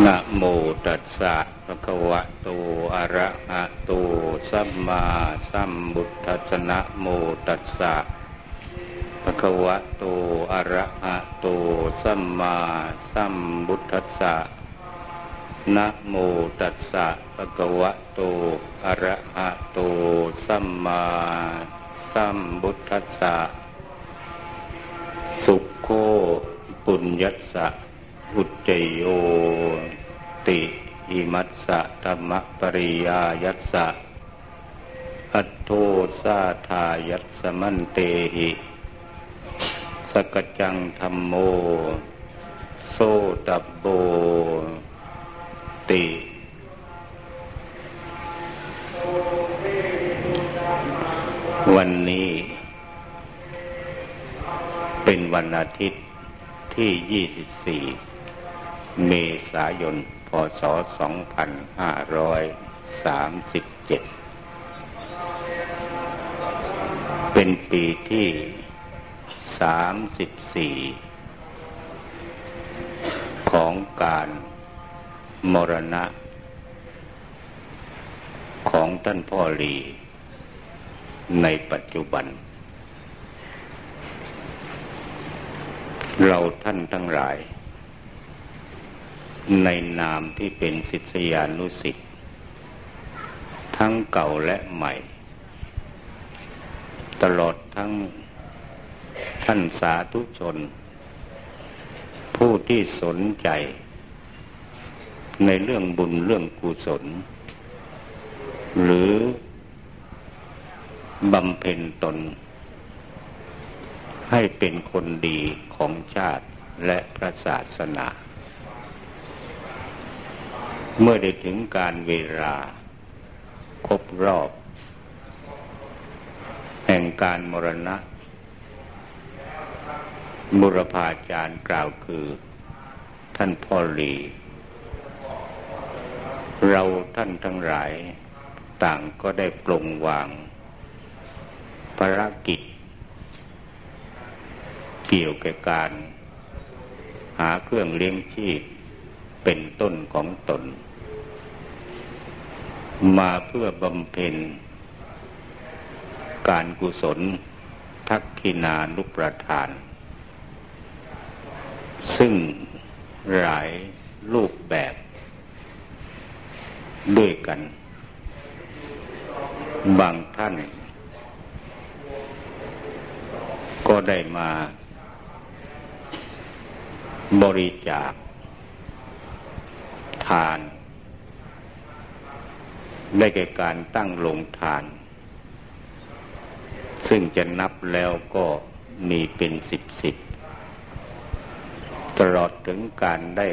นะโมตัสสะภะคะวะโต อะระหะโต สัมมาสัมพุทัสสะนะโมตัสสะภะคะวะโต อะระหะโต สัมมาสัมพุทัสสะนะโมตัสสะภะคะวะโตอะระหะโตสัมมาสัมพุทัสสะ สุขโคปุญญัสสะ อุจจโยติอิมัสสะธรรมปริยายัสสะอัตโทสาทายัสมันเตหิ สกจังธรรมโม โซตับโบติ วันนี้ เป็นวันอาทิตย์ที่ 24 เมษายน พศ 2537 เป็นปีที่ 34 ของการมรณะ ของท่านพ่อหลี ในปัจจุบัน เราท่านทั้งหลาย ในนามที่เป็นศิษยานุสิ์ทั้งเก่าและใหม่ ตลอดทั้งท่านสาธุชน ผู้ที่สนใจ ในเรื่องบุญเรื่องกุศล หรือบำเพ็ญตน ให้เป็นคนดีของชาติและพระศาสนา เมื่อได้ถึงการเวลา ครบรอบ แห่งการมรณะ บุรพาจารย์กล่าวคือ ท่านพ่อหลี เราท่านทั้งหลาย ต่างก็ได้ปลงวางภารกิจ เกี่ยวกับการ หาเครื่องเลี้ยงชีพเป็นต้นของตน มาเพื่อบำเพ็ญ การกุศลทักขินานุประทาน ซึ่งหลายรูปแบบด้วยกัน บางท่าน ก็ได้มาบริจาคทาน ได้แก่การตั้งลงทาน ซึ่งจะนับแล้วก็มีเป็นสิบสิบตลอดถึงการได้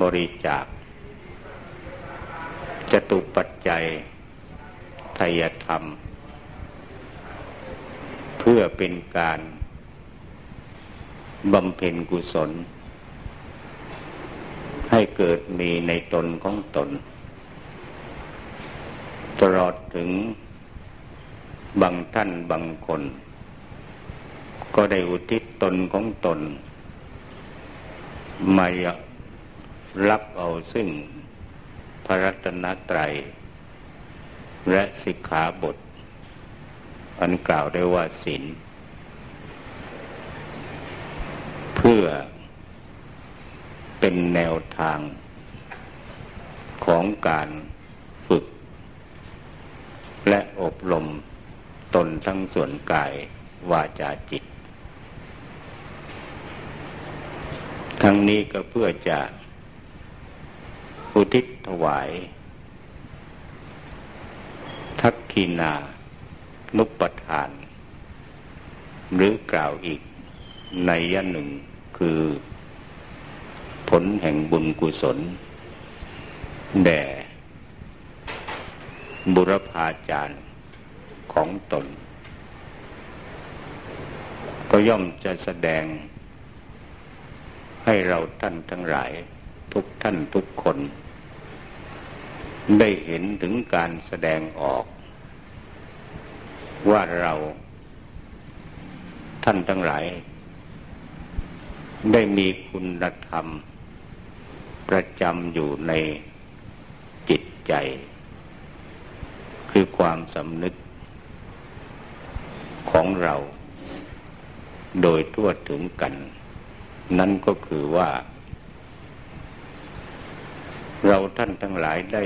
บริจาคจตุปัจจัยทายธรรม เพื่อเป็นการบำเพ็ญกุศล ให้เกิดมีในตนของตน ตลอดถึงบางท่านบางคน ก็ได้อุทิศตนของตนมารับเอาซึ่งพระรัตนตรัย และสิกขาบท อันกล่าวได้ว่าศีลเพื่อเป็นแนวทางของการ และอบรมตนทั้งส่วนกาย วาจาจิต ทั้งนี้ก็เพื่อจะอุทิศถวาย ทักคีนานุปทาน หรือกล่าวอีกในยะหนึ่งคือ ผลแห่งบุญกุศล แด่ บุรพาจารย์ของตน ก็ย่อมจะแสดง ให้เราท่านทั้งหลาย ทุกท่านทุกคน ได้เห็นถึงการแสดงออก ว่าเราท่านทั้งหลาย ได้มีคุณธรรม ประจำอยู่ในจิตใจ คือความสำนึกของเราโดยทั่วถึงกัน นั่นก็คือว่า เราท่านทั้งหลายได้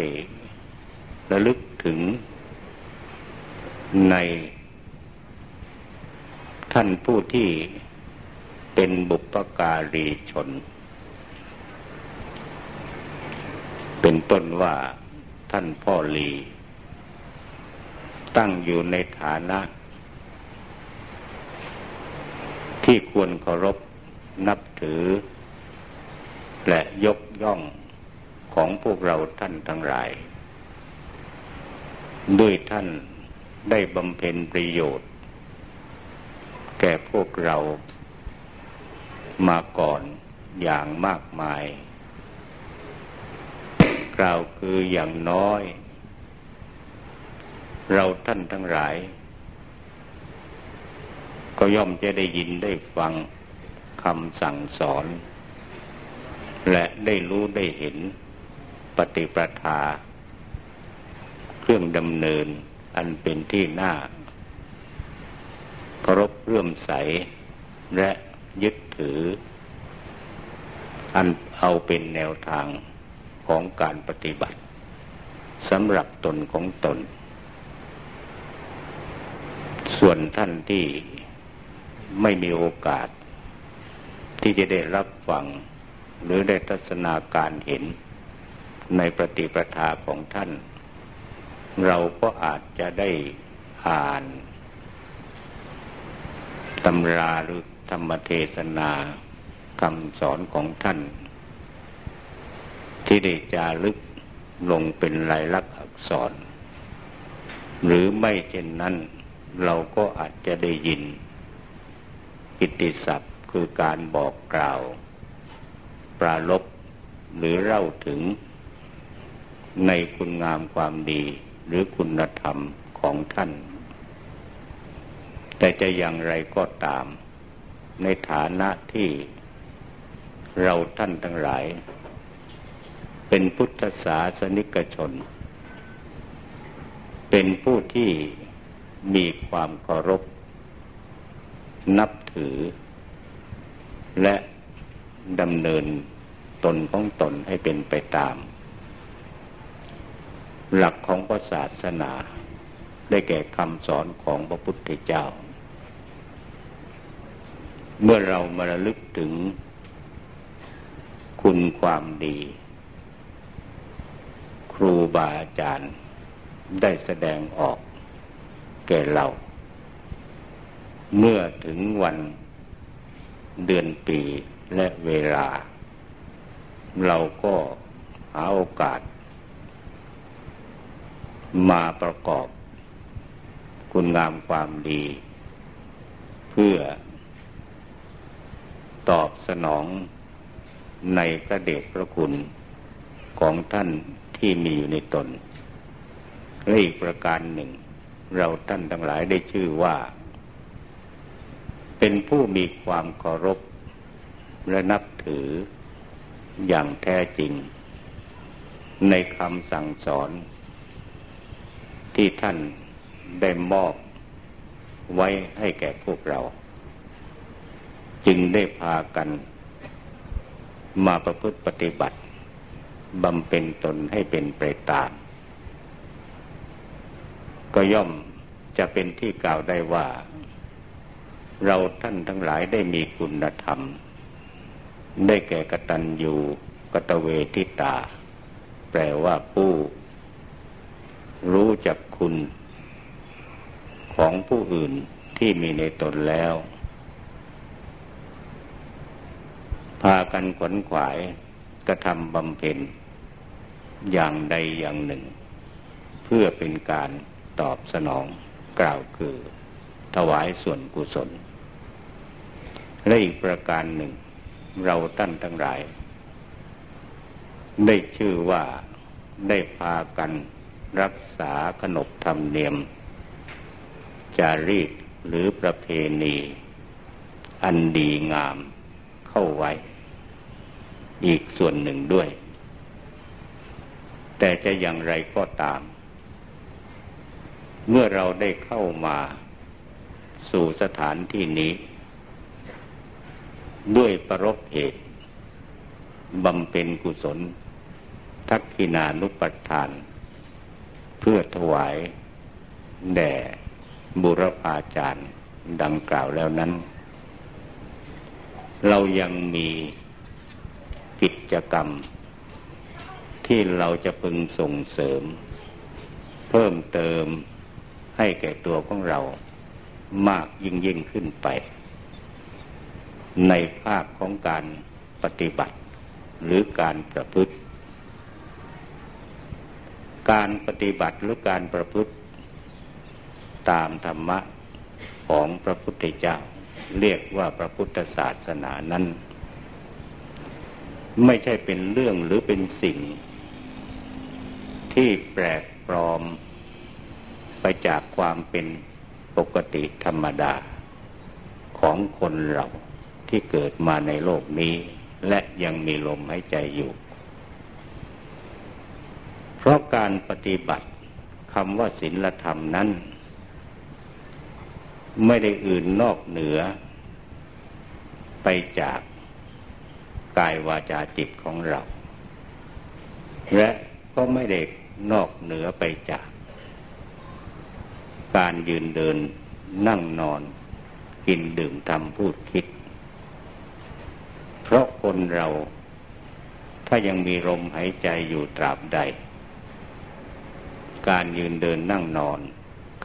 ระลึกถึงในท่านผู้ที่เป็นบุปการีชน เป็นต้นว่าท่านพ่อลี ตั้งอยู่ในฐานะ ที่ควรเคารพนับถือ และยกย่องของพวกเราท่านทั้งหลาย ด้วยท่านได้บำเพ็ญประโยชน์ แก่พวกเรามาก่อนอย่างมากมาย กล่าวคืออย่างน้อย เราท่านทั้งหลาย ก็ย่อมจะได้ยินได้ฟังคำสั่งสอน และได้รู้ได้เห็นปฏิปทา เครื่องดำเนินอันเป็นที่น่าเคารพเรื่มใส และยึดถือ อันเอาเป็นแนวทางของการปฏิบัติสำหรับตนของตน ส่วนท่านที่ไม่มีโอกาส ที่จะได้รับฟังหรือได้ทัศนาการเห็นในปฏิปทาของท่าน เราก็อาจจะได้อ่านตำราหรือธรรมเทศนาคำสอนของท่าน ที่ได้จารึกลงเป็นลายลักษณ์อักษร หรือไม่เช่นนั้น เราก็อาจจะได้ยิน กิตติศัพท์คือการบอกกล่าว ปราลบหรือเล่าถึงในคุณงามความดีหรือคุณธรรมของท่าน แต่จะอย่างไรก็ตาม ในฐานะที่เราท่านทั้งหลาย เป็นพุทธศาสนิกชน เป็นผู้ที่ มีความเคารพ นับถือ และดำเนินตนของตนให้เป็นไปตาม หลักของพระศาสนา ได้แก่คำสอนของพระพุทธเจ้า เมื่อเรามาระลึกถึงคุณความดี ครูบาอาจารย์ได้แสดงออก แก่เรา เมื่อถึงวันเดือนปีและเวลา เราก็หาโอกาส มาประกอบ คุณงามความดี เพื่อตอบสนองในพระเดชพระคุณของท่านที่มีอยู่ในตนและอีกประการหนึ่ง เราท่านทั้งหลายได้ชื่อว่า เป็นผู้มีความเคารพและนับถืออย่างแท้จริง ในคำสั่งสอน ที่ท่านได้มอบไว้ให้แก่พวกเรา จึงได้พากันมาประพฤติปฏิบัติบำเพ็ญตนให้เป็นไปตาม ก็ย่อมจะเป็นที่กล่าวได้ว่า เราท่านทั้งหลายได้มีคุณธรรม ได้แก่กตัญญูกตเวทิตา แปลว่าผู้ รู้จักคุณ ของผู้อื่นที่มีในตนแล้ว พากันขวนขวายกระทำบำเพ็ญอย่างใดอย่างหนึ่ง เพื่อเป็นการ ตอบสนองกล่าวคือ ถวายส่วนกุศล และอีกประการหนึ่ง เราท่านทั้งหลาย ได้ชื่อว่าได้พากันรักษาขนบธรรมเนียม จารีตหรือประเพณี อันดีงามเข้าไว้ อีกส่วนหนึ่งด้วย แต่จะอย่างไรก็ตาม เมื่อเราได้เข้ามาสู่สถานที่นี้ ด้วยประรบเหตุบำเพ็ญกุศล ทักขินานุปัฏฐาน เพื่อถวาย แด่บุรพาจารย์ดังกล่าวแล้วนั้น เรายังมีกิจกรรม ที่เราจะพึงส่งเสริม เพิ่มเติม ให้แก่ตัวของเรามากยิ่งยิ่งขึ้นไป ในภาคของการปฏิบัติหรือการประพฤติ การปฏิบัติหรือการประพฤติ ตามธรรมะของพระพุทธเจ้า เรียกว่าพระพุทธศาสนานั้น ไม่ใช่เป็นเรื่องหรือเป็นสิ่ง ที่แปลกปลอม ไปจากความเป็นปกติธรรมดา ของคนเราที่เกิดมาในโลกนี้ และยังมีลมหายใจอยู่ เพราะการปฏิบัติคำว่าศีลธรรมนั้น ไม่ได้อื่นนอกเหนือ ไปจากกายวาจาจิตของเรา และก็ไม่ได้นอกเหนือไปจาก การยืนเดินนั่งนอน กินดื่มทำพูดคิด เพราะคนเราถ้ายังมีลมหายใจอยู่ตราบใด การยืนเดินนั่งนอน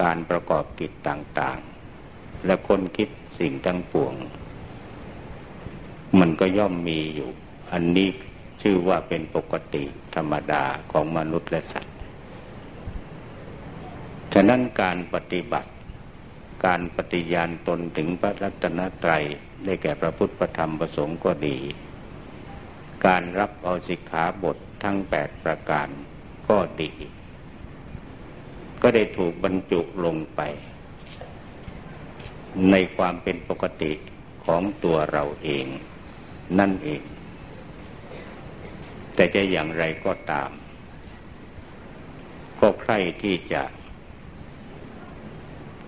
การประกอบกิจต่างๆ และคนคิดสิ่งทั้งปวง มันก็ย่อมมีอยู่ อันนี้ชื่อว่าเป็นปกติธรรมดาของมนุษย์และสัตว์ ฉะนั้นการปฏิบัติ การปฏิญาณตนถึงพระรัตนตรัยได้แก่พระพุทธธรรมประสงค์ก็ดี การรับเอาสิกขาบททั้งแปดประการก็ดี ก็ได้ถูกบรรจุลงไป ในความเป็นปกติของตัวเราเอง นั่นเอง แต่จะอย่างไรก็ตาม ก็ใครที่จะ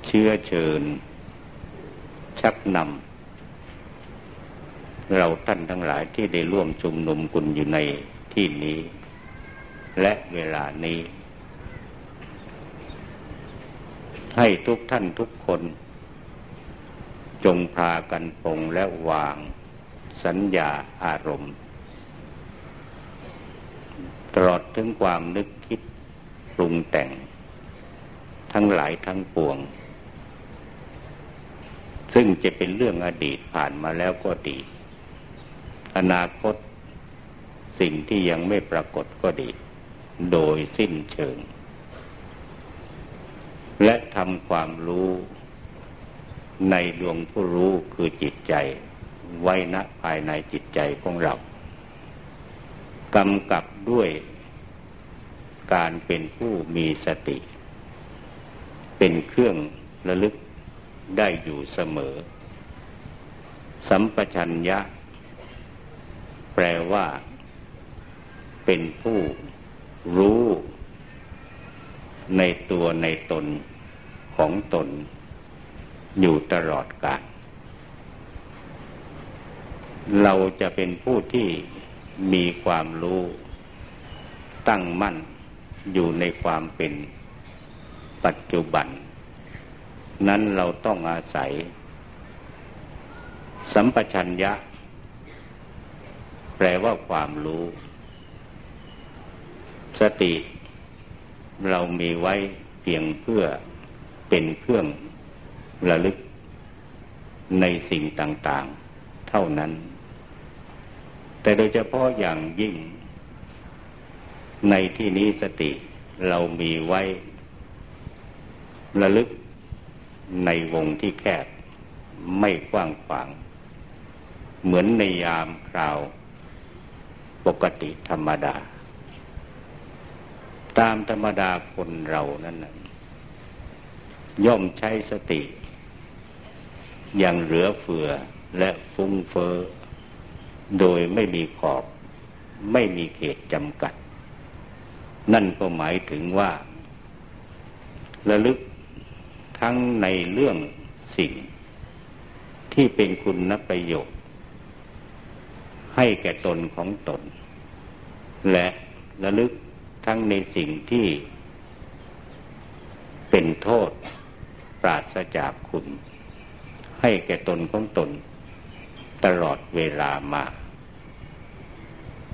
เชื้อเชิญ ชักนำเราท่านทั้งหลายที่ได้ร่วมชุมนุมกุลอยู่ในที่นี้ และเวลานี้ ให้ทุกท่านทุกคน จงพากันปงและวางสัญญาอารมณ์ ตลอดถึงความนึกคิดปรุงแต่ง ทั้งหลายทั้งปวง ซึ่งจะเป็นเรื่องอดีตผ่านมาแล้วก็ดี อนาคตสิ่งที่ยังไม่ปรากฏก็ดี โดยสิ้นเชิง และทำความรู้ในดวงผู้รู้คือจิตใจ ไว้ณภายในจิตใจของเรากำกับด้วยการเป็นผู้มีสติ เป็นเครื่องระลึก ได้อยู่เสมอ สัมปชัญญะ แปลว่า เป็นผู้รู้ในตัวในตนของตน อยู่ตลอดกาลเราจะเป็นผู้ที่มีความรู้ ตั้งมั่นอยู่ในความเป็นปัจจุบัน นั้นเราต้องอาศัย สัมปชัญญะ แปลว่าความรู้ สติเรามีไว้เพียงเพื่อเป็นเครื่องระลึกในสิ่งต่างๆ เท่านั้น แต่โดยเฉพาะอย่างยิ่ง ในที่นี้สติเรามีไว้ระลึก ในวงที่แคบไม่กว้างขวาง เหมือนในยามคราวปกติธรรมดา ตามธรรมดาคนเรานั้นย่อมใช้สติ อย่างเหลือเฟือและฟุ้งเฟอ้อโดยไม่มีขอบ ไม่มีเขตจำกัด นั่นก็หมายถึงว่า ระลึก ทั้งในเรื่องสิ่งที่เป็นคุณประโยชน์ ให้แก่ตนของตน และระลึกทั้งในสิ่งที่เป็นโทษปราศจากคุณ ให้แก่ตนของตน ตลอดเวลามา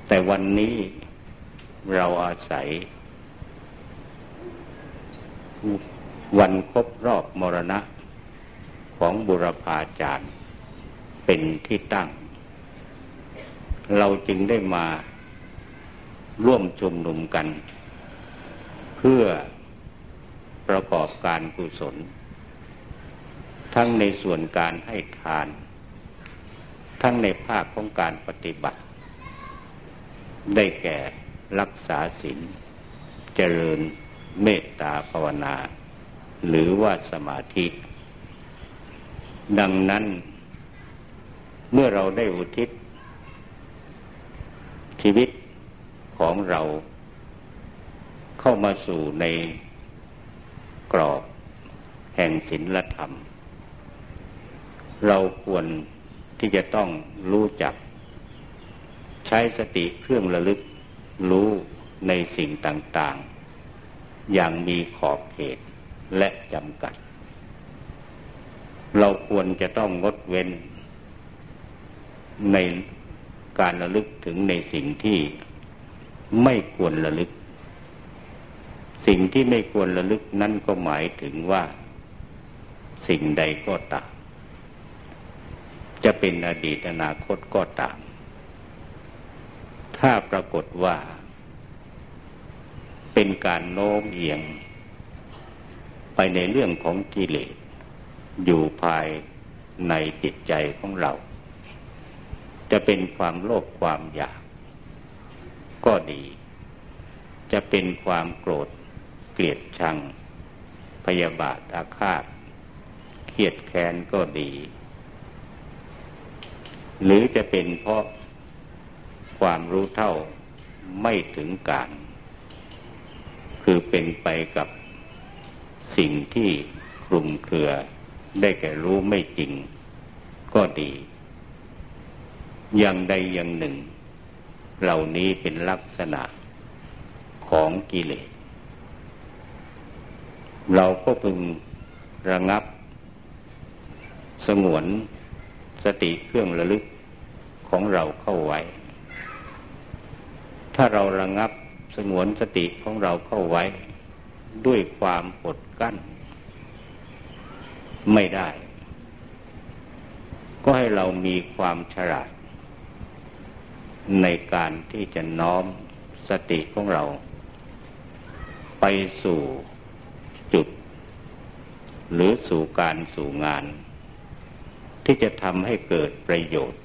แต่วันนี้เราอาศัย วันครบรอบมรณะของบุรพาจารย์เป็นที่ตั้ง เราจึงได้มาร่วมชุมนุมกัน เพื่อประกอบการกุศล ทั้งในส่วนการให้ทาน ทั้งในภาคของการปฏิบัติ ได้แก่รักษาศีลเจริญเมตตาภาวนา หรือว่าสมาธิ ดังนั้น เมื่อเราได้อุทิศ ชีวิตของเราเข้ามาสู่ในกรอบแห่งศีลธรรม เราควรที่จะต้องรู้จัก ใช้สติเครื่องระลึกรู้ในสิ่งต่าง ๆ อย่างมีขอบเขต และจำกัด เราควรจะต้องงดเว้น ในการระลึกถึงในสิ่งที่ไม่ควรระลึก สิ่งที่ไม่ควรระลึกนั่นก็หมายถึงว่า สิ่งใดก็ตามจะเป็นอดีตอนาคตก็ตาม ถ้าปรากฏว่า เป็นการโน้มเอียง ในเรื่องของกิเลสอยู่ภายในจิตใจของเรา จะเป็นความโลภความอยาก ก็ดี จะเป็นความโกรธเกลียดชัง พยาบาทอาฆาตเครียดแค้นก็ดี หรือจะเป็นเพราะความรู้เท่าไม่ถึงการ คือเป็นไปกับ สิ่งที่คลุมเครือได้แก่รู้ไม่จริงก็ดี อย่างใดอย่างหนึ่ง เหล่านี้เป็นลักษณะของกิเลส เราก็พึงระงับ สงวนสติเครื่องระลึกของเราเข้าไว้ ถ้าเราระงับสงวนสติของเราเข้าไว้ ด้วยความอดกั้น ไม่ได้ ก็ให้เรามีความฉลาด ในการที่จะน้อมสติของเรา ไปสู่จุด หรือสู่การสู่งาน ที่จะทำให้เกิดประโยชน์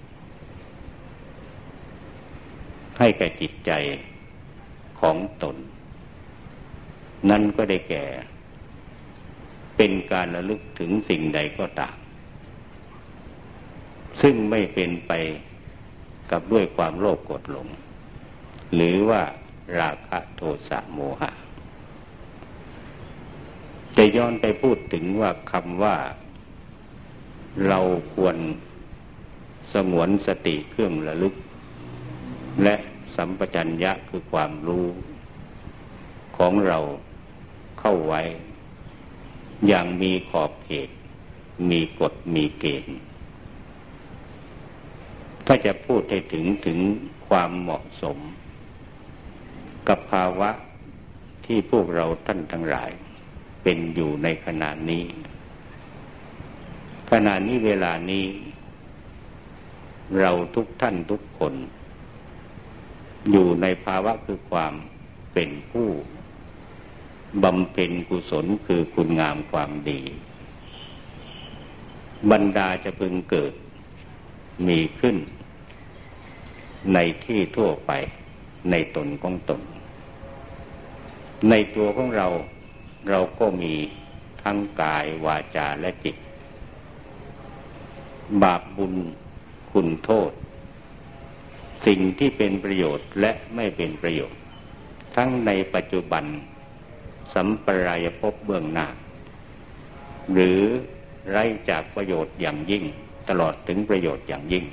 ให้แก่จิตใจของตน นั่นก็ได้แก่ เป็นการระลึกถึงสิ่งใดก็ตามซึ่งไม่เป็นไปกับด้วยความโลภโกรธหลง หรือว่าราคะโทสะโมหะแต่ย้อนไปพูดถึงว่าคำว่า เราควรสงวนสติเครื่องระลึก และสัมปชัญญะคือความรู้ของเรา เข้าไว้ อย่างมีขอบเขต มีกฎมีเกณฑ์ ถ้าจะพูดให้ถึงถึงความเหมาะสม กับภาวะที่พวกเราท่านทั้งหลาย เป็นอยู่ในขณะนี้ ขณะนี้เวลานี้ เราทุกท่านทุกคน อยู่ในภาวะคือความเป็นผู้ บำเพ็ญกุศลคือคุณงามความดี บรรดาจะพึงเกิดมีขึ้น ในที่ทั่วไปในตนของตน ในตัวของเราเราก็มีทั้งกายวาจาและจิต บาปบุญคุณโทษ สิ่งที่เป็นประโยชน์และไม่เป็นประโยชน์ ทั้งในปัจจุบัน สัมปรายภพเบื้องหน้า หรือไร้จากประโยชน์อย่างยิ่ง ตลอดถึงประโยชน์อย่างยิ่ง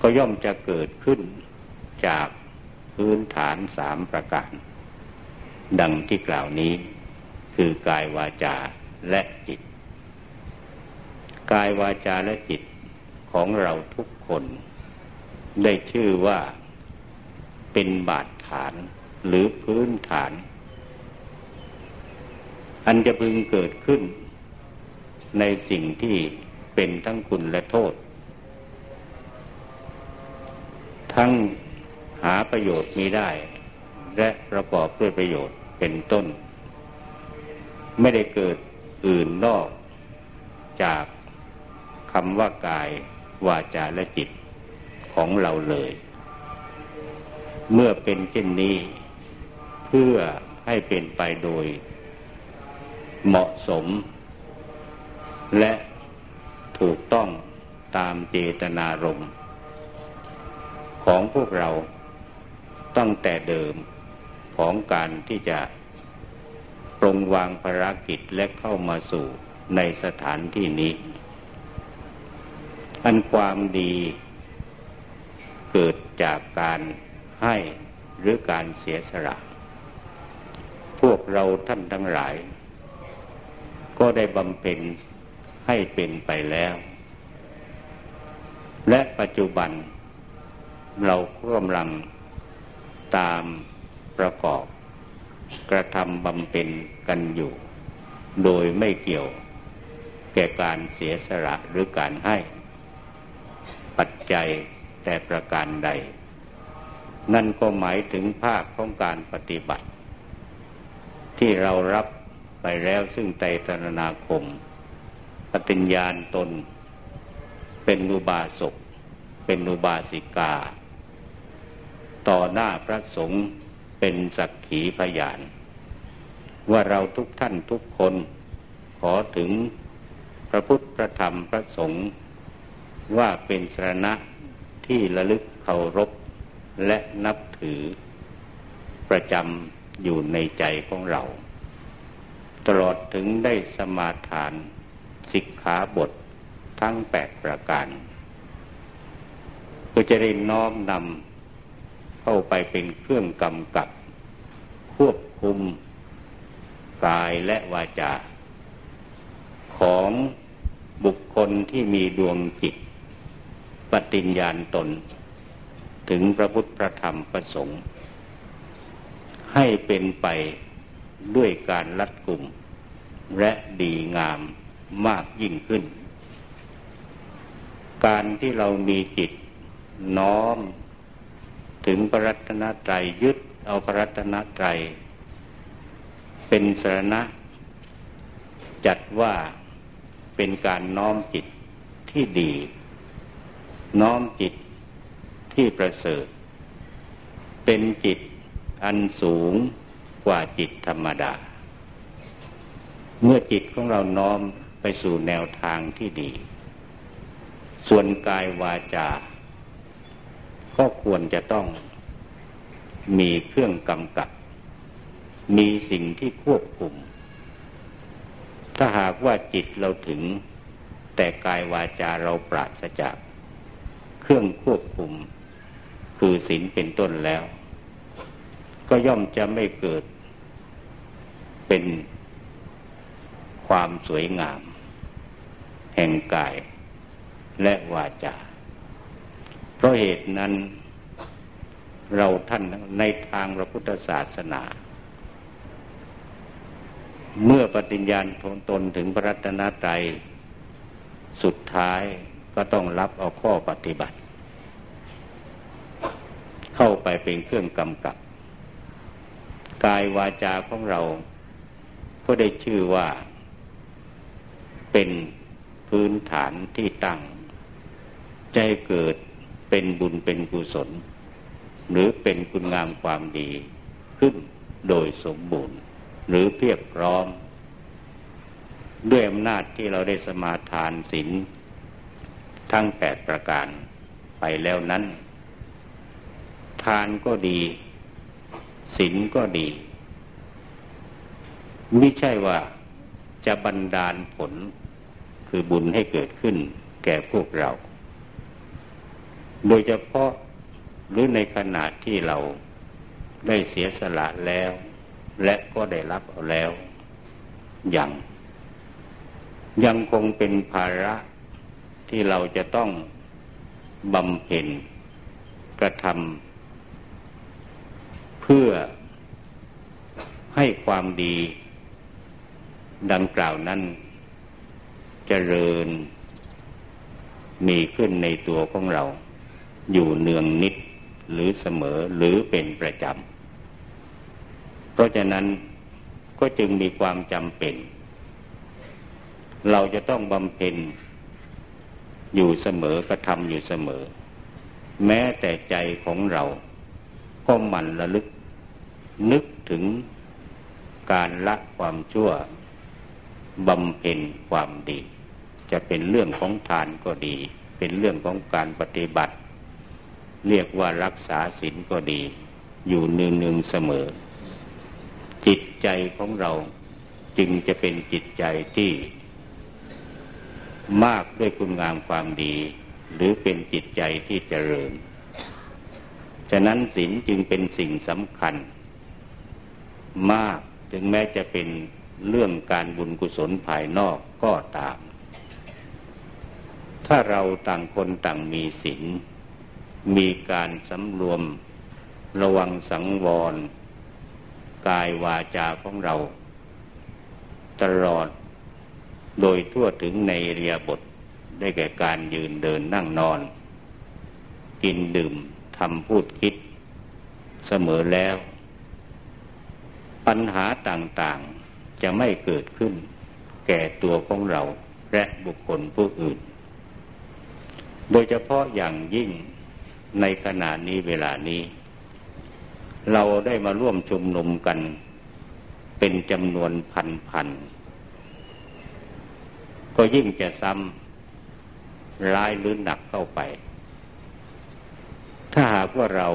ก็ย่อมจะเกิดขึ้นจากพื้นฐานสามประการ ดังที่กล่าวนี้คือกายวาจาและจิต กายวาจาและจิตของเราทุกคน ได้ชื่อว่าเป็นบาดฐานหรือพื้นฐาน อันจะพึงเกิดขึ้น ในสิ่งที่เป็นทั้งคุณและโทษ ทั้งหาประโยชน์มีได้ และประกอบด้วยประโยชน์เป็นต้น ไม่ได้เกิดอื่นนอกจากคำว่ากาย วาจาและจิตของเราเลย เมื่อเป็นเช่นนี้ เพื่อให้เป็นไปโดย เหมาะสม และถูกต้องตามเจตนารมณ์ ของพวกเราตั้งแต่เดิมของการที่จะปรงวางภารกิจและเข้ามาสู่ในสถานที่นี้ อันความดีเกิดจากการให้หรือการเสียสละ พวกเราท่านทั้งหลาย ก็ได้บำเพ็ญให้เป็นไปแล้ว และปัจจุบัน เรากำลังตามประกอบ กระทำบำเพ็ญกันอยู่ โดยไม่เกี่ยว แก่การเสียสละหรือการให้ ปัจจัยแต่ประการใด นั่นก็หมายถึงภาคของการปฏิบัติ ที่เรารับ ไปแล้วซึ่งไตรตรนาคม ปฏิญญาณตน เป็นอุบาสก เป็นอุบาสิกา ต่อหน้าพระสงฆ์เป็นสักขีพยาน ว่าเราทุกท่านทุกคนขอถึงพระพุทธพระธรรมพระสงฆ์ว่าเป็นสรณะที่ระลึกเคารพและนับถือประจำอยู่ในใจของเรา ตลอดถึงได้สมาทานสิกขาบททั้งแปดประการ ก็จะได้น้อมนำเข้าไปเป็นเครื่องกำกับ ควบคุมกายและวาจา ของบุคคลที่มีดวงจิต ปฏิญญาณตน ถึงพระพุทธพระธรรมประสงค์ให้เป็นไป ด้วยการรัดกลุ่ม และดีงามมากยิ่งขึ้น การที่เรามีจิตน้อมถึงพระรัตนตรัยยึดเอาพระรัตนตรัยเป็นสรณะ จัดว่าเป็นการน้อมจิตที่ดี น้อมจิตที่ประเสริฐ เป็นจิตอันสูง กว่าจิตธรรมดา เมื่อจิตของเราน้อมไปสู่แนวทางที่ดี ส่วนกายวาจา ก็ควรจะต้องมีเครื่องกำกับ มีสิ่งที่ควบคุม ถ้าหากว่าจิตเราถึง แต่กายวาจาเราปราศจาก เครื่องควบคุม คือศีลเป็นต้นแล้ว ก็ย่อมจะไม่เกิด เป็นความสวยงาม แห่งกายและวาจา เพราะเหตุนั้นเราท่านในทางพระพุทธศาสนา เมื่อปฏิญญาณตนถึงพระรัตนตรัยสุดท้ายก็ต้องรับเอาข้อปฏิบัติ เข้าไปเป็นเครื่องกำกับ กายวาจาของเรา ก็ได้ชื่อว่า เป็นพื้นฐานที่ตั้ง ใจเกิดเป็นบุญเป็นกุศล หรือเป็นคุณงามความดีขึ้นโดยสมบูรณ์ หรือเพียบพร้อม ด้วยอำนาจที่เราได้สมาทานศีลทั้งแปดประการไปแล้วนั้น ทานก็ดีศีลก็ดี ไม่ใช่ว่าจะบันดาลผลคือบุญให้เกิดขึ้นแก่พวกเรา โดยเฉพาะหรือในขณะที่เราได้เสียสละแล้ว และก็ได้รับเอาแล้วยังยังคงเป็นภาระที่เราจะต้องบำเพ็ญกระทำเพื่อให้ความดี ดังกล่าวนั้นจเจริญ มีขึ้นในตัวของเรา อยู่เนืองนิดหรือเสมอหรือเป็นประจำ เพราะฉะนั้นก็จึงมีความจำเป็น เราจะต้องบำเพ็ญอยู่เสมอกระทำอยู่เสมอ แม้แต่ใจของเรา ก็หมั่นระลึกนึกถึงการละความชั่ว บำเพ็ญความดี จะเป็นเรื่องของทานก็ดี เป็นเรื่องของการปฏิบัติ เรียกว่ารักษาศีลก็ดี อยู่เนืองๆเสมอ จิตใจของเราจึงจะเป็นจิตใจที่ มากด้วยคุณงามความดี หรือเป็นจิตใจที่เจริญ ฉะนั้นศีลจึงเป็นสิ่งสำคัญ มากถึงแม้จะเป็น เรื่องการบุญกุศลภายนอกก็ตาม ถ้าเราต่างคนต่างมีศีลมีการสำรวมระวังสังวร กายวาจาของเรา ตลอดโดยทั่วถึงในเรียบทได้แก่การยืนเดินนั่งนอน กินดื่มทำพูดคิดเสมอแล้ว ปัญหาต่าง จะไม่เกิดขึ้น แก่ตัวของเราและบุคคลผู้อื่น โดยเฉพาะอย่างยิ่งในขณะนี้เวลานี้ เราได้มาร่วมชุมนุมกัน เป็นจำนวนพันๆก็ยิ่งจะซ้ำร้ายหรือหนักเข้าไป ถ้าหากว่าเรา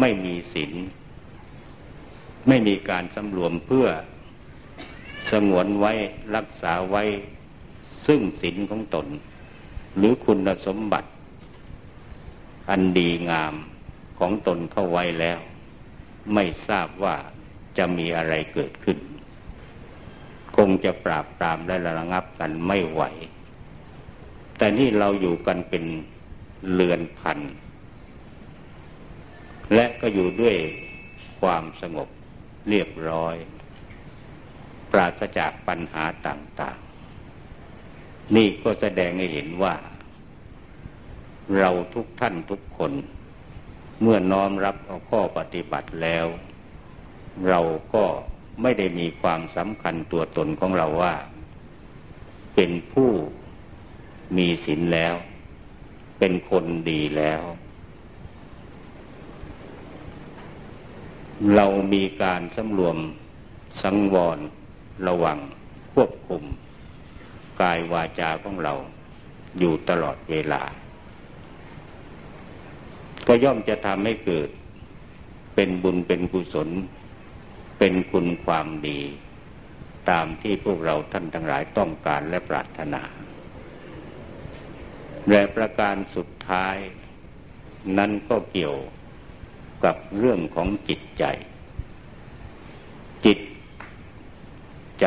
ไม่มีศีลไม่มีการสำรวมเพื่อ สงวนไว้รักษาไว้ซึ่งศีลของตน หรือคุณสมบัติ อันดีงามของตนเข้าไว้แล้ว ไม่ทราบว่าจะมีอะไรเกิดขึ้น คงจะปราบปรามและระงับกันไม่ไหว แต่นี่เราอยู่กันเป็นเรือนพัน และก็อยู่ด้วยความสงบเรียบร้อย ปราศจากปัญหาต่าง ๆ นี่ก็แสดงให้เห็นว่า เราทุกท่านทุกคน เมื่อน้อมรับเอาข้อปฏิบัติแล้ว เราก็ไม่ได้มีความสำคัญตัวตนของเราว่า เป็นผู้มีศีลแล้ว เป็นคนดีแล้ว เรามีการสำรวมสังวร ระวังควบคุม กายวาจาของเราอยู่ตลอดเวลา ก็ย่อมจะทำให้เกิด เป็นบุญเป็นกุศล เป็นคุณความดี ตามที่พวกเราท่านทั้งหลายต้องการและปรารถนา และประการสุดท้าย นั้นก็เกี่ยวกับเรื่องของจิตใจ จิต ใจ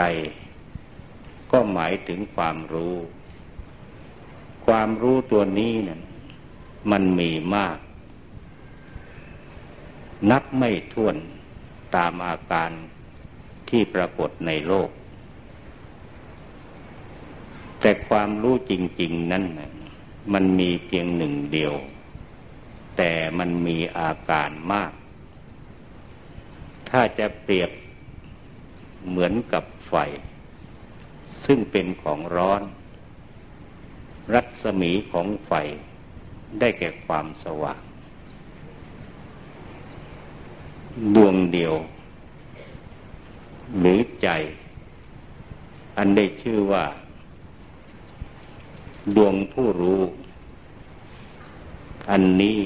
ก็หมายถึงความรู้ ความรู้ตัวนี้เนี่ยมันมีมาก นับไม่ถ้วนตามอาการที่ปรากฏในโลก แต่ความรู้จริง ๆ นั้นมันมีเพียงหนึ่งเดียว แต่มันมีอาการมาก ถ้าจะเปรียบเหมือนกับ ไฟ ซึ่งเป็นของร้อน รัศมีของไฟได้แก่ความสว่าง ดวงเดียว หรือใจ อันได้ชื่อว่า ดวงผู้รู้ อันนี้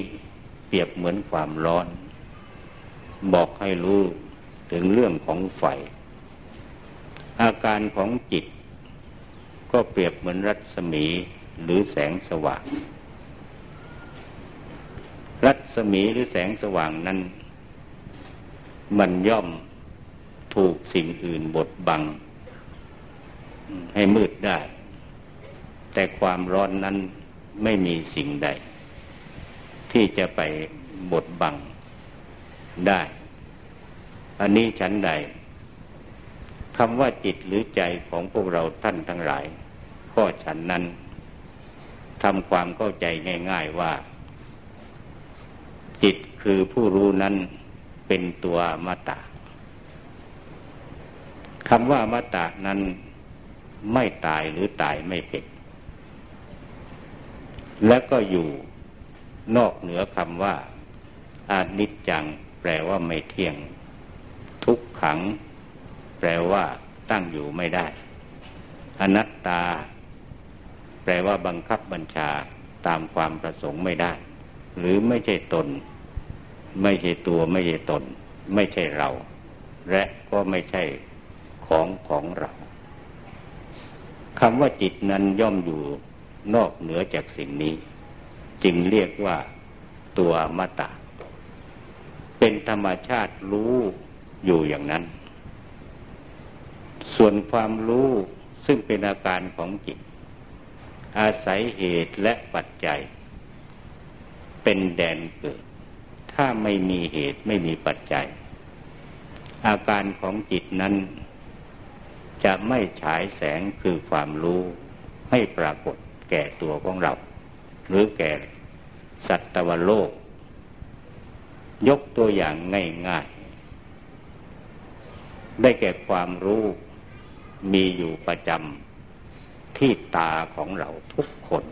เปรียบเหมือนความร้อน บอกให้รู้ถึงเรื่องของไฟ อาการของจิต ก็เปรียบเหมือนรัศมีหรือแสงสว่าง รัศมีหรือแสงสว่างนั้น มันย่อมถูกสิ่งอื่นบดบัง ให้มืดได้ แต่ความร้อนนั้นไม่มีสิ่งใด ที่จะไปบดบังได้ อันนี้ชั้นใด คำว่าจิตหรือใจของพวกเราท่านทั้งหลายก็ฉันนั้นทำความเข้าใจง่าย ๆว่า จิตคือผู้รู้นั้นเป็นตัวมาตาคำว่ามาตานั้นไม่ตายหรือตายไม่เป็น และก็อยู่นอกเหนือคำว่าอานิจจังแปลว่าไม่เที่ยง ทุกขัง แปลว่าตั้งอยู่ไม่ได้ อนัตตา แปลว่าบังคับบัญชาตามความประสงค์ไม่ได้ หรือไม่ใช่ตน ไม่ใช่ตัวไม่ใช่ตน ไม่ใช่เรา และก็ไม่ใช่ของของเราคำว่าจิตนั้นย่อมอยู่นอกเหนือจากสิ่งนี้ จึงเรียกว่าตัวมตะ เป็นธรรมชาติรู้อยู่อย่างนั้น ส่วนความรู้ซึ่งเป็นอาการของจิต อาศัยเหตุและปัจจัย เป็นแดนเกิด ถ้าไม่มีเหตุไม่มีปัจจัย อาการของจิตนั้น จะไม่ฉายแสงคือความรู้ให้ปรากฏแก่ตัวของเรา หรือแก่สัตวโลก ยกตัวอย่างง่าย ๆ ได้แก่ความรู้ มีอยู่ประจำที่ตาของเราทุกคน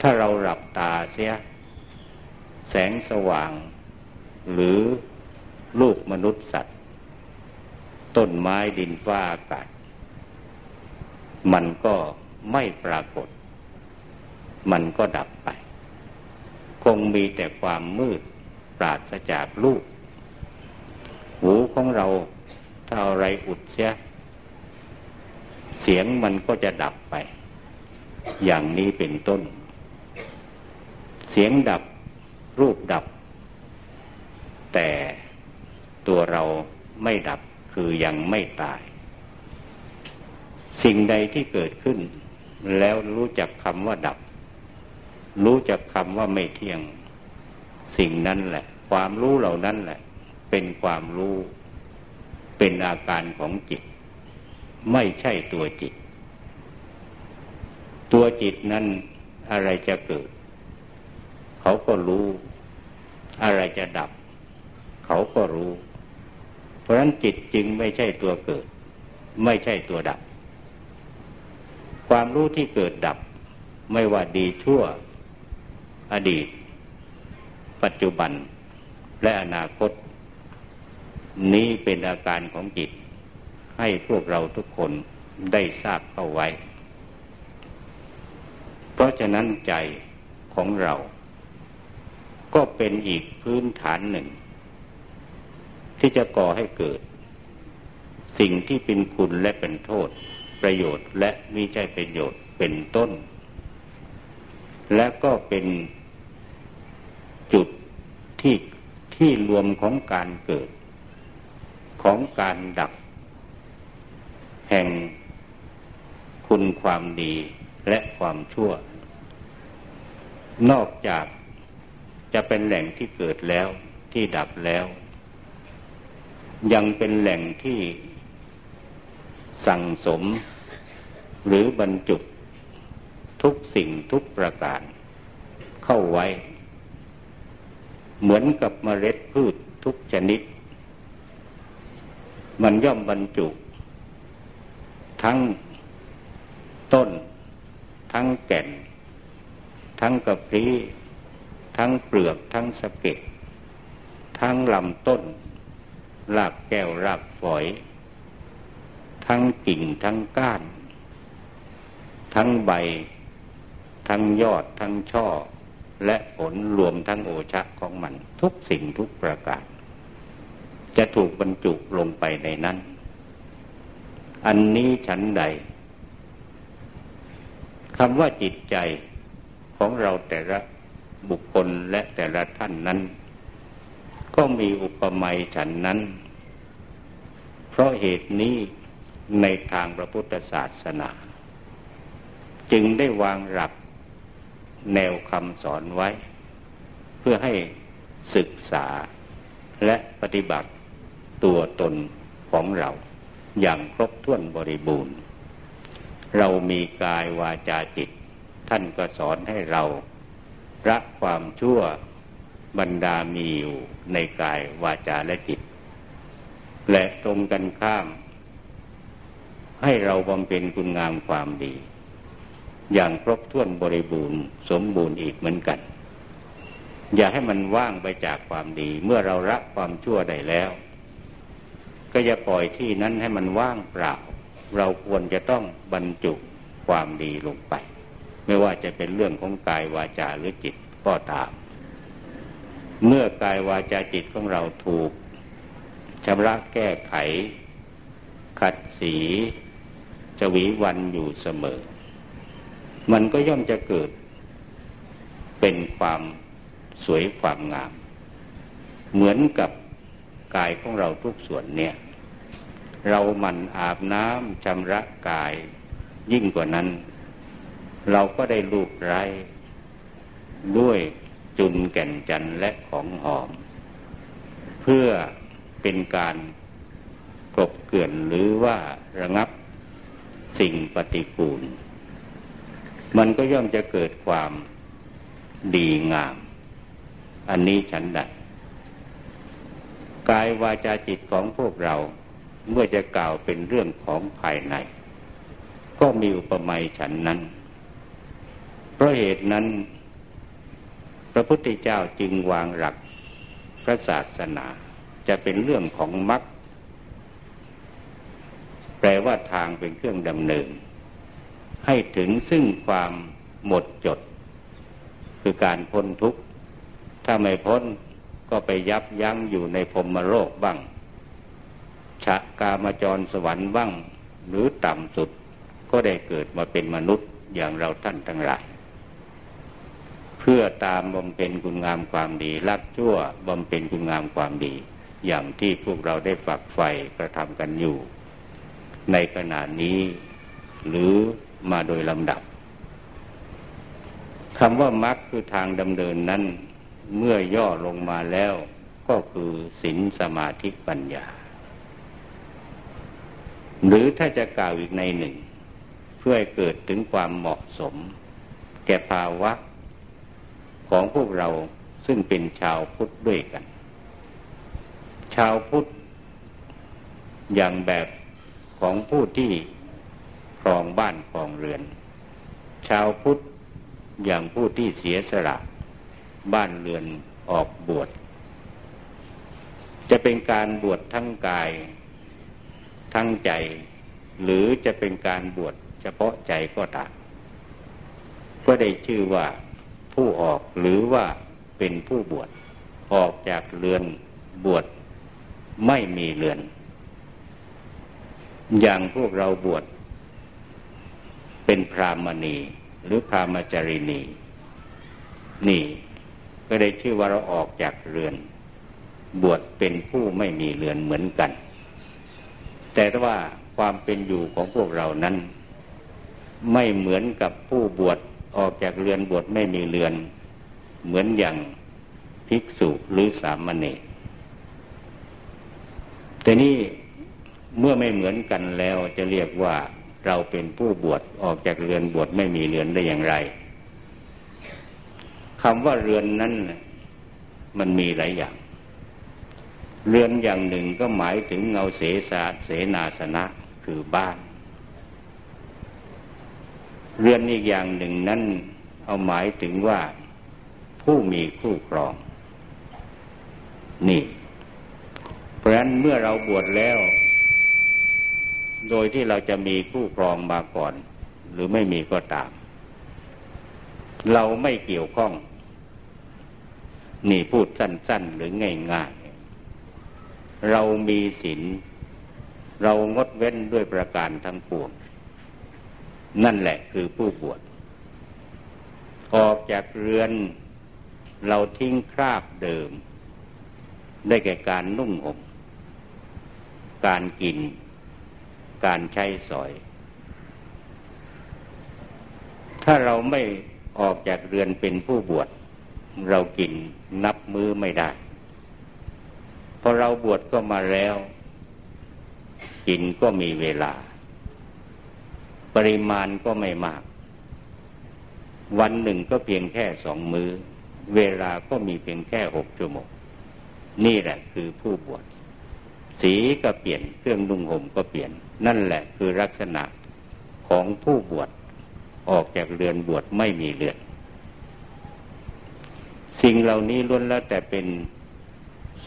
ถ้าเราหลับตาเสีย แสงสว่าง หรือลูกมนุษย์สัตว์ ต้นไม้ดินฟ้าอากาศ มันก็ไม่ปรากฏ มันก็ดับไป คงมีแต่ความมืดปราศจากลูก หูของเราถ้าอะไรอุดเสีย เสียงมันก็จะดับไป อย่างนี้เป็นต้น เสียงดับรูปดับ แต่ตัวเราไม่ดับคือยังไม่ตาย สิ่งใดที่เกิดขึ้น แล้วรู้จักคำว่าดับ รู้จักคำว่าไม่เที่ยง สิ่งนั้นแหละ ความรู้เหล่านั้นแหละ เป็นความรู้ เป็นอาการของจิต ไม่ใช่ตัวจิต ตัวจิตนั้นอะไรจะเกิด เขาก็รู้ อะไรจะดับ เขาก็รู้ เพราะฉะนั้นจิตจึงไม่ใช่ตัวเกิด ไม่ใช่ตัวดับ ความรู้ที่เกิดดับ ไม่ว่าดีชั่ว อดีต ปัจจุบันและอนาคต นี้เป็นอาการของจิต ให้พวกเราทุกคนได้ทราบเข้าไว้ เพราะฉะนั้นใจของเรา ก็เป็นอีกพื้นฐานหนึ่ง ที่จะก่อให้เกิด สิ่งที่เป็นคุณและเป็นโทษ ประโยชน์และมิใช่ประโยชน์เป็นต้น และก็เป็นจุดที่ที่รวมของการเกิด ของการดับ ห่งคุณความดีและความชั่ว นอกจากจะเป็นแหล่งที่เกิดแล้วที่ดับแล้ว ยังเป็นแหล่งที่สั่งสม หรือบรรจุทุกสิ่งทุกประการ เข้าไว้ เหมือนกับเมล็ดพืชทุกชนิด มันย่อมบรรจุ ทั้งต้น ทั้งแก่น ทั้งกระพี้ทั้งเปลือกทั้งสะเก็ดทั้งลำต้นรากแก้วรากฝอย ทั้งกิ่งทั้งก้าน ทั้งใบ ทั้งยอดทั้งช่อ และผลรวมทั้งโอชะของมัน ทุกสิ่งทุกประการ จะถูกบรรจุลงไปในนั้น อันนี้ฉันใดคำว่าจิตใจของเราแต่ละบุคคลและแต่ละท่านนั้น ก็มีอุปมาฉันนั้น เพราะเหตุนี้ในทางพระพุทธศาสนา จึงได้วางหลักแนวคำสอนไว้ เพื่อให้ศึกษาและปฏิบัติตัวตนของเรา อย่างครบถ้วนบริบูรณ์ เรามีกายวาจาจิต ท่านก็สอนให้เราละความชั่วบรรดามีอยู่ในกายวาจาและจิต และตรงกันข้าม ให้เราบำเพ็ญคุณงามความดี อย่างครบถ้วนบริบูรณ์ สมบูรณ์อีกเหมือนกัน อย่าให้มันว่างไปจากความดี เมื่อเราละความชั่วได้แล้ว ก็อย่าปล่อยที่นั้นให้มันว่างเปล่า เราควรจะต้องบรรจุความดีลงไป ไม่ว่าจะเป็นเรื่องของกายวาจาหรือจิตก็ตาม เมื่อกายวาจาจิตของเราถูกชำระแก้ไข ขัดสีจวีวันอยู่เสมอ มันก็ย่อมจะเกิด เป็นความสวยความงาม เหมือนกับกายของเราทุกส่วนเนี่ย เราหมั่นอาบน้ำชำระกาย ยิ่งกว่านั้น เราก็ได้ลูกไร้ด้วยจุนแก่นจันและของหอม เพื่อเป็นการกลบเกลื่อนหรือว่าระงับสิ่งปฏิกูล มันก็ย่อมจะเกิดความดีงาม อันนี้ฉันได้กายวาจาจิตของพวกเรา เมื่อจะกล่าวเป็นเรื่องของภายใน ก็มีอุปมาฉันนั้น เพราะเหตุนั้น พระพุทธเจ้าจึงวางหลักพระศาสนาจะเป็นเรื่องของมรรคแปลว่าทางเป็นเครื่องดำเนิน ให้ถึงซึ่งความหมดจด คือการพ้นทุกข์ ถ้าไม่พ้นก็ไปยับยั้งอยู่ในพรมโลกบ้าง ชะกามจรสวรรค์บ้างหรือต่ำสุดก็ได้เกิดมาเป็นมนุษย์อย่างเราท่านทั้งหลาย เพื่อตามบำเพ็ญคุณงามความดีรักชั่วบำเพ็ญคุณงามความดี อย่างที่พวกเราได้ฝักใฝ่กระทำกันอยู่ ในขณะนี้ หรือมาโดยลำดับคำว่ามรรคคือทางดำเนินนั้น เมื่อย่อลงมาแล้วก็คือศีลสมาธิปัญญา หรือถ้าจะกล่าวอีกในหนึ่ง เพื่อให้เกิดถึงความเหมาะสม แก่ภาวะของพวกเราซึ่งเป็นชาวพุทธด้วยกัน ชาวพุทธอย่างแบบของผู้ที่ครองบ้านครองเรือน ชาวพุทธอย่างผู้ที่เสียสละบ้านเรือนออกบวช จะเป็นการบวชทั้งกาย ทั้งใจ หรือจะเป็นการบวชเฉพาะใจก็ตามก็ได้ชื่อว่าผู้ออกหรือว่าเป็นผู้บวชออกจากเรือนบวชไม่มีเรือน อย่างพวกเราบวชเป็นพรามณีหรือพรามจรินีนี่ ก็ได้ชื่อว่าเราออกจากเรือน บวชเป็นผู้ไม่มีเรือนเหมือนกัน แต่ว่าความเป็นอยู่ของพวกเรานั้น ไม่เหมือนกับผู้บวชออกจากเรือนบวชไม่มีเรือน เหมือนอย่างภิกษุหรือสามเณรแต่นี่เมื่อไม่เหมือนกันแล้วจะเรียกว่าเราเป็นผู้บวชออกจากเรือนบวชไม่มีเรือนได้อย่างไรคำว่าเรือนนั้นมันมีหลายอย่าง เรือนอย่างหนึ่งก็หมายถึงเงาเสสาเสนาสนะคือบ้าน เรือนอีกอย่างหนึ่งนั้นเอาหมายถึงว่าผู้มีคู่ครอง นี่ เพราะฉะนั้นเมื่อเราบวชแล้ว โดยที่เราจะมีคู่ครองมาก่อน หรือไม่มีก็ตาม เราไม่เกี่ยวข้อง นี่พูดสั้น ๆ หรือง่ายๆ เรามีศีลเรางดเว้นด้วยประการทั้งปวง นั่นแหละคือผู้บวชออกจากเรือนเราทิ้งคราบเดิม ได้แก่การนุ่งห่มการกิน การใช้สอย ถ้าเราไม่ออกจากเรือนเป็นผู้บวชเรากินนับมือไม่ได้ พอเราบวชก็มาแล้ว กินก็มีเวลา ปริมาณก็ไม่มาก วันหนึ่งก็เพียงแค่สองมือ้อ เวลาก็มีเพียงแค่หกชั่วโมงนี่แหละคือผู้บวชสีก็เปลี่ยนเครื่องนุ่งห่มก็เปลี่ยน นั่นแหละคือลักษณะของผู้บวชออกจากเรือนบวชไม่มีเรือน สิ่งเหล่านี้ล้วนแล้วแต่เป็น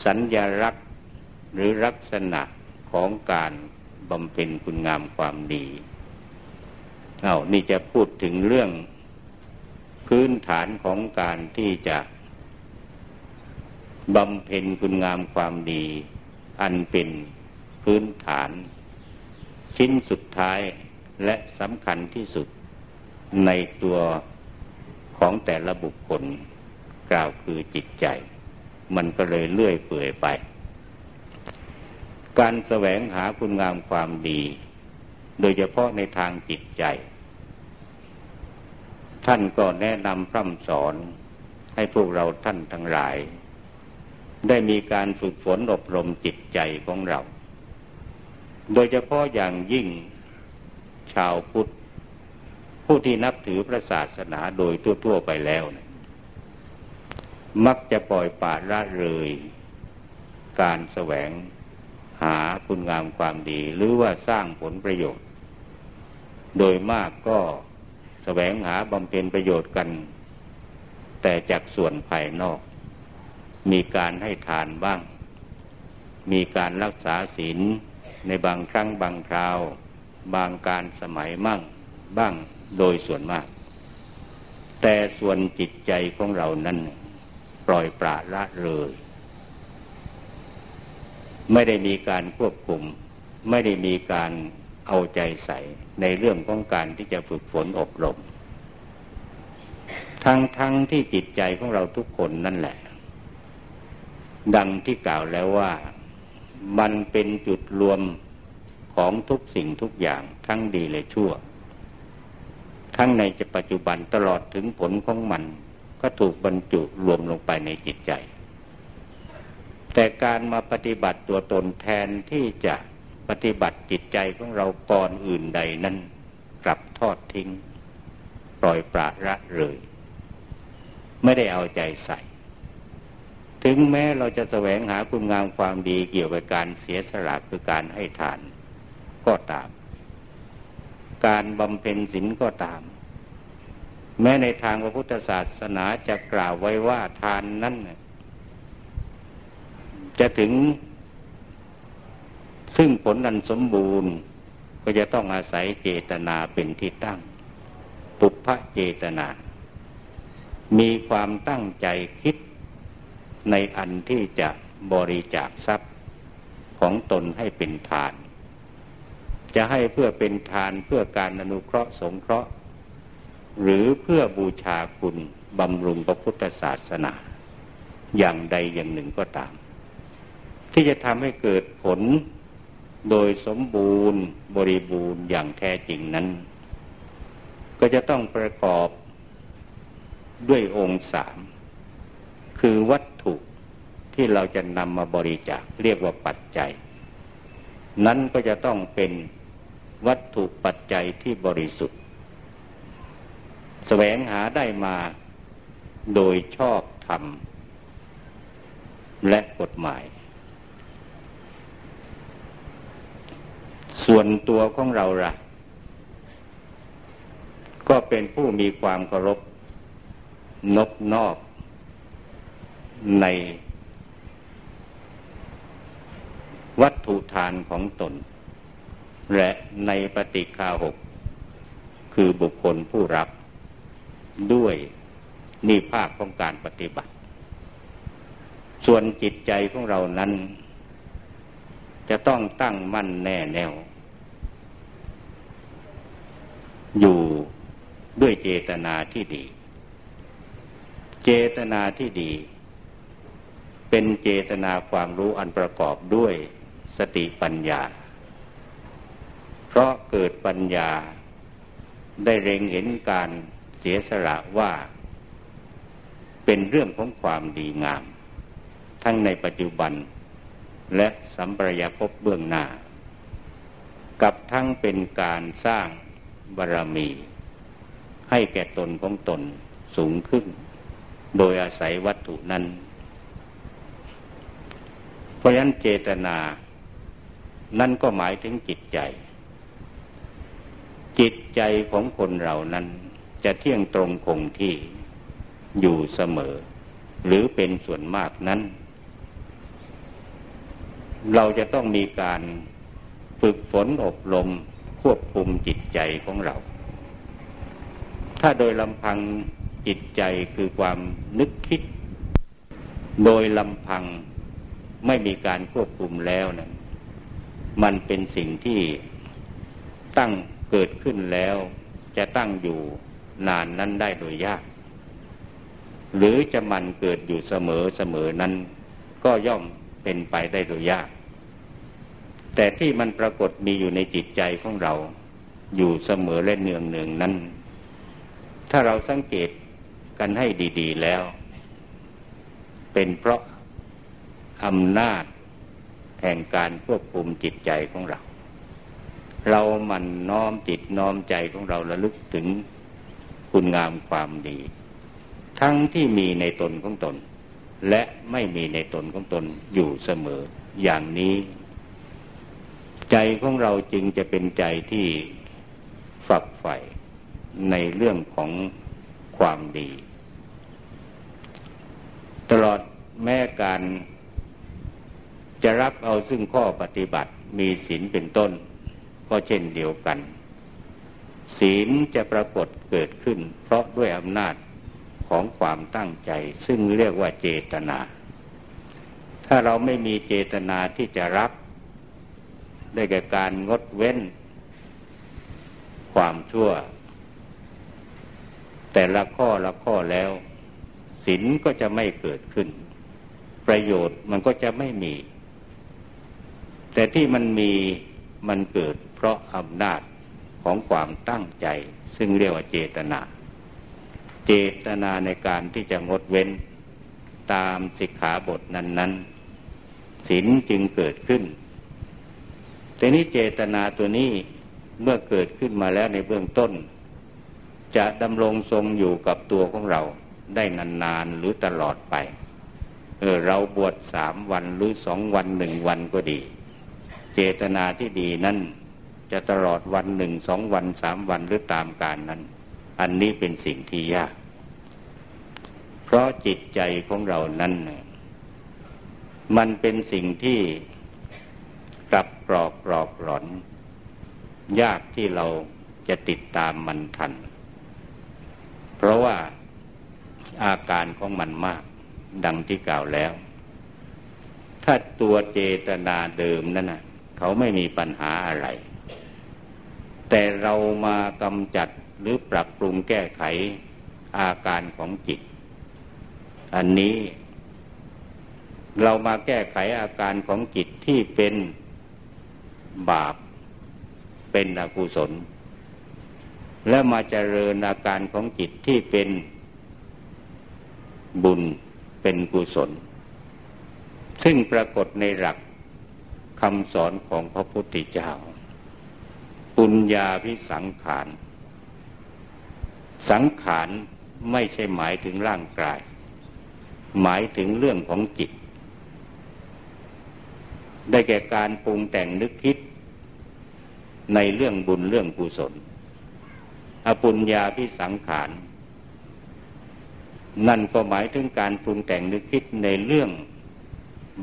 สัญญลักษณ์หรือลักษณะของการบำเพ็ญคุณงามความดีเอานี่จะพูดถึงเรื่องพื้นฐานของการที่จะบำเพ็ญคุณงามความดี อันเป็นพื้นฐาน ชิ้นสุดท้ายและสำคัญที่สุดในตัวของแต่ละบุคคล กล่าวคือจิตใจ มันก็เลยเลื่อยเปื่อยไป การแสวงหาคุณงามความดี โดยเฉพาะในทางจิตใจ ท่านก็แนะนำพร่ำสอนให้พวกเราท่านทั้งหลาย ได้มีการฝึกฝนอบรมจิตใจของเรา โดยเฉพาะอย่างยิ่งชาวพุทธผู้ที่นับถือพระศาสนาโดยทั่ว ๆ ไปแล้วนะ มักจะปล่อยปาละเลย การแสวงหาคุณงามความดี หรือว่าสร้างผลประโยชน์ โดยมากก็แสวงหาบำเพ็ญประโยชน์กัน แต่จากส่วนภายนอก มีการให้ทานบ้าง มีการรักษาศีลในบางครั้งบางคราว บางการสมัยมั่งบ้างโดยส่วนมาก แต่ส่วนจิตใจของเรานั้น ปล่อยปละละเลย ไม่ได้มีการควบคุม ไม่ได้มีการเอาใจใส่ในเรื่องของการที่จะฝึกฝนอบรม ทั้งทั้งที่จิตใจของเราทุกคนนั่นแหละ ดังที่กล่าวแล้วว่ามันเป็นจุดรวมของทุกสิ่งทุกอย่างทั้งดีและชั่ว ทั้งในปัจจุบันตลอดถึงผลของมัน ก็ถูกบรรจุรวมลงไปในจิตใจ แต่การมาปฏิบัติตัวตนแทนที่จะปฏิบัติจิตใจของเราก่อนอื่นใดนั้นกลับทอดทิ้ง ปล่อยปละละเลย ไม่ได้เอาใจใส่ ถึงแม้เราจะแสวงหาคุณงามความดีเกี่ยวกับการเสียสละคือการให้ทานก็ตาม การบำเพ็ญศีลก็ตาม แม้ในทางพระพุทธศาสนาจะกล่าวไว้ว่าทานนั้นจะถึงซึ่งผลนันสมบูรณ์ ก็จะต้องอาศัยเจตนาเป็นที่ตั้ง ปุพพเจตนา มีความตั้งใจคิดในอันที่จะบริจาคทรัพย์ของตนให้เป็นทาน จะให้เพื่อเป็นทานเพื่อการอนุเคราะห์สงเคราะห์ หรือเพื่อบูชาคุณบำรุงพระพุทธศาสนา อย่างใดอย่างหนึ่งก็ตาม ที่จะทำให้เกิดผลโดยสมบูรณ์บริบูรณ์อย่างแท้จริงนั้น ก็จะต้องประกอบด้วยองค์สามคือวัตถุที่เราจะนำมาบริจาคเรียกว่าปัจจัย นั้นก็จะต้องเป็นวัตถุปัจจัยที่บริสุทธิ์ แสวงหาได้มาโดยชอบธรรม และกฎหมาย ส่วนตัวของเราละ่ะ ก็เป็นผู้มีความเคารพนบนอกในวัตถุทานของตน และในปฏิคาหก คือบุคคลผู้รับ ด้วยนี่ภาคของการปฏิบัติ ส่วนจิตใจของเรานั้น จะต้องตั้งมั่นแน่แน่วอยู่ด้วยเจตนาที่ดี เจตนาที่ดี เป็นเจตนาความรู้อันประกอบด้วยสติปัญญา เพราะเกิดปัญญาได้เร็งเห็นการ เสียสละว่า เป็นเรื่องของความดีงาม ทั้งในปัจจุบันและสัมปรายภพเบื้องหน้า กับทั้งเป็นการสร้างบารรมี ให้แก่ตนของตนสูงขึ้น โดยอาศัยวัตถุนั้น เพราะฉะนั้นเจตนา นั่นก็หมายถึงจิตใจ จิตใจของคนเรานั้น จะเที่ยงตรงคงที่อยู่เสมอ หรือเป็นส่วนมากนั้น เราจะต้องมีการฝึกฝนอบรมควบคุมจิตใจของเรา ถ้าโดยลำพังจิตใจคือความนึกคิด โดยลำพังไม่มีการควบคุมแล้วนะมันเป็นสิ่งที่ตั้งเกิดขึ้นแล้ว จะตั้งอยู่ นานนั้นได้โดยยาก หรือจะมันเกิดอยู่เสมอเสมอนั้น ก็ย่อมเป็นไปได้โดยยาก แต่ที่มันปรากฏมีอยู่ในจิตใจของเรา อยู่เสมอและเนืองเนืองนั้น ถ้าเราสังเกตกันให้ดี ๆแล้ว เป็นเพราะอำนาจแห่งการควบคุมจิตใจของเรา เรามันน้อมจิตน้อมใจของเราระลึกถึง คุณงามความดี ทั้งที่มีในตนของตน และไม่มีในตนของตนอยู่เสมอ อย่างนี้ ใจของเราจึงจะเป็นใจที่ฝักใฝ่ในเรื่องของความดี ตลอดแม้การจะรับเอาซึ่งข้อปฏิบัติมีศีลเป็นต้น ก็เช่นเดียวกัน ศีลจะปรากฏเกิดขึ้น เพราะด้วยอำนาจของความตั้งใจ ซึ่งเรียกว่าเจตนา ถ้าเราไม่มีเจตนาที่จะรับ ได้แก่การงดเว้น ความชั่ว แต่ละข้อละข้อแล้วศีลก็จะไม่เกิดขึ้น ประโยชน์มันก็จะไม่มี แต่ที่มันมีมันเกิดเพราะอำนาจ ของความตั้งใจ ซึ่งเรียกว่าเจตนา เจตนาในการที่จะงดเว้นตามสิกขาบทนั้น ๆศีลจึงเกิดขึ้น แต่นี้เจตนาตัวนี้เมื่อเกิดขึ้นมาแล้วในเบื้องต้น จะดำรงทรงอยู่กับตัวของเราได้นานๆหรือตลอดไป เออเราบวชสามวันหรือสองวันหนึ่งวันก็ดี เจตนาที่ดีนั้น จะตลอดวันหนึ่งสองวันสามวันหรือตามการนั้น อันนี้เป็นสิ่งที่ยาก เพราะจิตใจของเรานั้น มันเป็นสิ่งที่กลับกรอกกรอกหลอน ยากที่เราจะติดตามมันทัน เพราะว่าอาการของมันมาก ดังที่กล่าวแล้ว ถ้าตัวเจตนาเดิมนั่นนะเขาไม่มีปัญหาอะไร แต่เรามากำจัดหรือปรับปรุงแก้ไขอาการของจิต อันนี้ เรามาแก้ไขอาการของจิตที่เป็นบาป เป็นอกุศล แล้วมาเจริญอาการของจิตที่เป็นบุญเป็นกุศล ซึ่งปรากฏในหลักคำสอนของพระพุทธเจ้า ปุญญาพิสังขาร สังขารไม่ใช่หมายถึงร่างกาย หมายถึงเรื่องของจิต ได้แก่การปรุงแต่งนึกคิด ในเรื่องบุญเรื่องกุศล อปุญญาพิสังขาร นั่นก็หมายถึงการปรุงแต่งนึกคิดในเรื่อง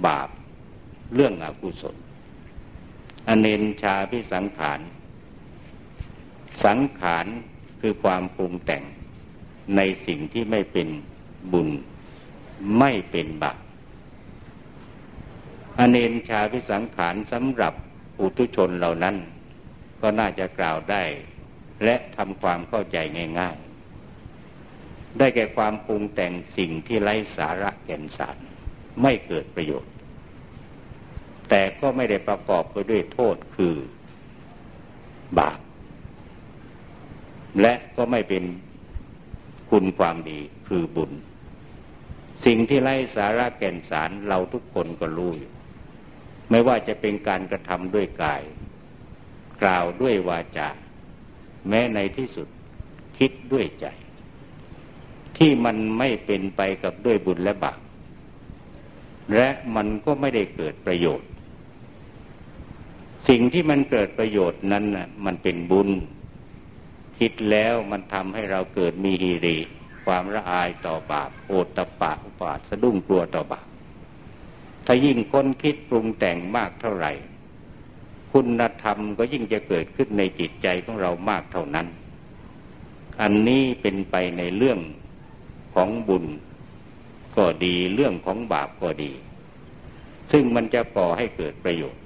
บาป เรื่องอกุศล อเนนชาพิสังขาร สังขารคือความปรุงแต่งในสิ่งที่ไม่เป็นบุญไม่เป็นบาปอเนนชาพิสังขารสำหรับปุถุชนเหล่านั้น ก็น่าจะกล่าวได้ และทำความเข้าใจง่าย ๆ ได้แก่ความปรุงแต่งสิ่งที่ไร้สาระแก่นสาร ไม่เกิดประโยชน์ แต่ก็ไม่ได้ประกอบไปด้วยโทษคือบาป และก็ไม่เป็นคุณความดีคือบุญ สิ่งที่ไร้สาระแก่นสารเราทุกคนก็รู้อยู่ไม่ว่าจะเป็นการกระทำด้วยกาย กล่าวด้วยวาจา แม้ในที่สุดคิดด้วยใจ ที่มันไม่เป็นไปกับด้วยบุญและบาปและมันก็ไม่ได้เกิดประโยชน์ สิ่งที่มันเกิดประโยชน์นั้นน่ะมันเป็นบุญ คิดแล้วมันทำให้เราเกิดมีฮีรี ความละอายต่อบาปโอตตะปะอุปาทสะดุ้งกลัวต่อบาปถ้ายิ่งคนคิดปรุงแต่งมากเท่าไหร่ คุณธรรมก็ยิ่งจะเกิดขึ้นในจิตใจของเรามากเท่านั้น อันนี้เป็นไปในเรื่องของบุญก็ดีเรื่องของบาปก็ดี ซึ่งมันจะก่อให้เกิดประโยชน์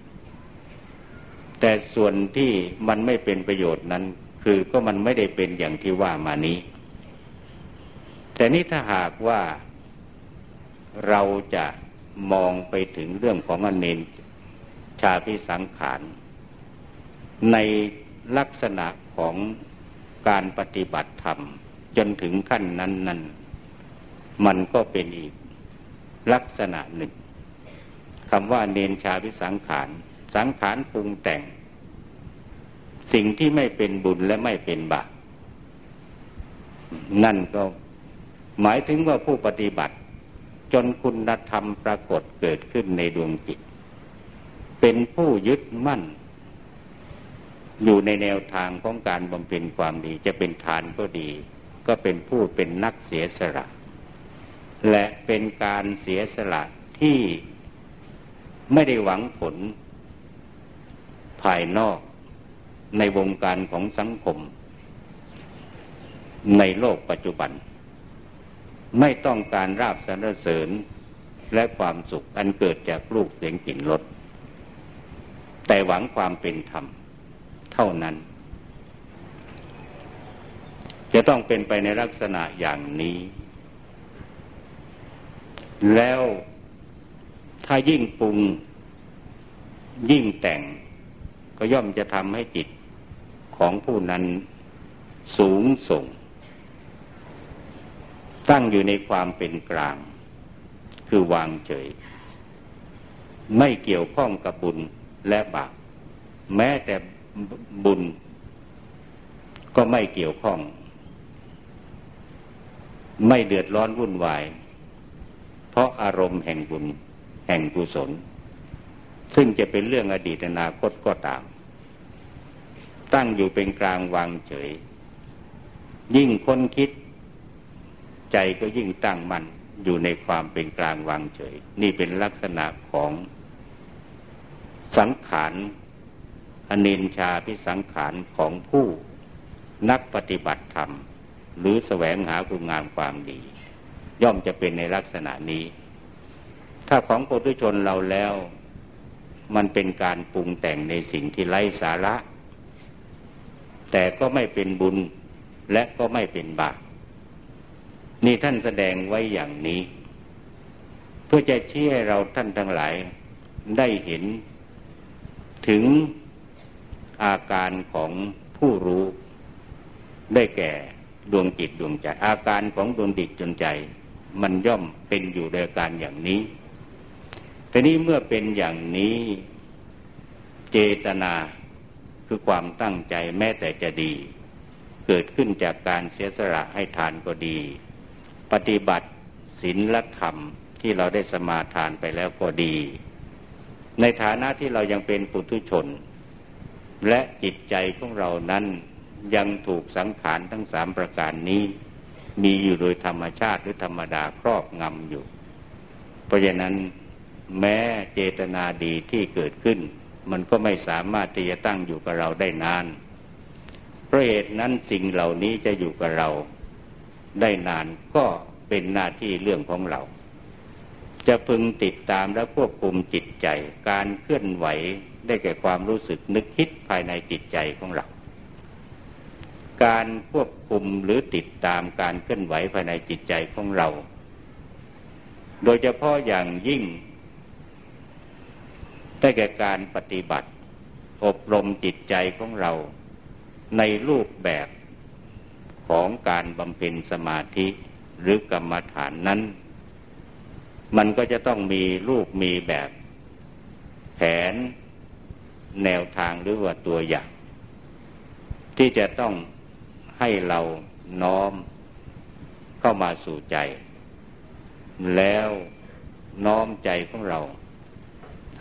แต่ส่วนที่มันไม่เป็นประโยชน์นั้น คือก็มันไม่ได้เป็นอย่างที่ว่ามานี้ แต่นี้ถ้าหากว่าเราจะมองไปถึงเรื่องของอเนนชาพิสังขาร ในลักษณะของการปฏิบัติธรรม จนถึงขั้นนั้นนั้นมันก็เป็นอีกลักษณะหนึ่งคำว่าเนนชาพิสังขาร สังขารปรุงแต่ง สิ่งที่ไม่เป็นบุญและไม่เป็นบาปนั่นก็หมายถึงว่าผู้ปฏิบัติ จนคุณธรรมปรากฏเกิดขึ้นในดวงจิต เป็นผู้ยึดมั่น อยู่ในแนวทางของการบำเพ็ญความดีจะเป็นทานก็ดี ก็เป็นผู้เป็นนักเสียสละ และเป็นการเสียสละที่ไม่ได้หวังผลภายนอก ในวงการของสังคม ในโลกปัจจุบัน ไม่ต้องการราบสรรเสริญและความสุขอันเกิดจากลูกเสียงกลิ่นรสแต่หวังความเป็นธรรม เท่านั้น จะต้องเป็นไปในลักษณะอย่างนี้ แล้วถ้ายิ่งปรุงยิ่งแต่งก็ย่อมจะทำให้จิต ของผู้นั้นสูงส่ง ตั้งอยู่ในความเป็นกลาง คือวางเฉย ไม่เกี่ยวข้องกับบุญและบาปแม้แต่บุญ ก็ไม่เกี่ยวข้อง ไม่เดือดร้อนวุ่นวาย เพราะอารมณ์แห่งบุญแห่งกุศล ซึ่งจะเป็นเรื่องอดีตอนาคตก็ตาม ตั้งอยู่เป็นกลางวางเฉย ยิ่งคนคิด ใจก็ยิ่งตั้งมั่นอยู่ในความเป็นกลางวางเฉย นี่เป็นลักษณะของสังขารอนินชาพิสังขารของผู้นักปฏิบัติธรรม หรือแสวงหาคุณงามความดี ย่อมจะเป็นในลักษณะนี้ ถ้าของปุถุชนเราแล้ว มันเป็นการปรุงแต่งในสิ่งที่ไร้สาระ แต่ก็ไม่เป็นบุญและก็ไม่เป็นบาปนี่ท่านแสดงไว้อย่างนี้ เพื่อจะชี้ให้เราท่านทั้งหลายได้เห็น ถึงอาการของผู้รู้ ได้แก่ดวงจิตดวงใจ อาการของดวงจิตดวงใจ มันย่อมเป็นอยู่โดยการอย่างนี้แต่นี้เมื่อเป็นอย่างนี้ เจตนา คือความตั้งใจแม้แต่จะดี เกิดขึ้นจากการเสียสละให้ทานก็ดี ปฏิบัติศีลธรรมที่เราได้สมาทานไปแล้วก็ดี ในฐานะที่เรายังเป็นปุถุชน และจิตใจของเรานั้นยังถูกสังขารทั้งสามประการนี้ มีอยู่โดยธรรมชาติหรือธรรมดาครอบงำอยู่ เพราะฉะนั้นแม้เจตนาดีที่เกิดขึ้น มันก็ไม่สามารถที่จะตั้งอยู่กับเราได้นาน เพราะเหตุนั้นสิ่งเหล่านี้จะอยู่กับเราได้นานก็เป็นหน้าที่เรื่องของเรา จะพึงติดตามและควบคุมจิตใจ การเคลื่อนไหวได้แก่ความรู้สึกนึกคิดภายในจิตใจของเรา การควบคุมหรือติดตามการเคลื่อนไหวภายในจิตใจของเรา โดยเฉพาะอย่างยิ่ง ได้แก่การปฏิบัติ อบรมจิตใจของเรา ในรูปแบบของการบำเพ็ญสมาธิหรือกรรมฐานนั้น มันก็จะต้องมีรูปมีแบบ แผน แนวทางหรือว่าตัวอย่าง ที่จะต้องให้เราน้อมเข้ามาสู่ใจ แล้วน้อมใจของเรา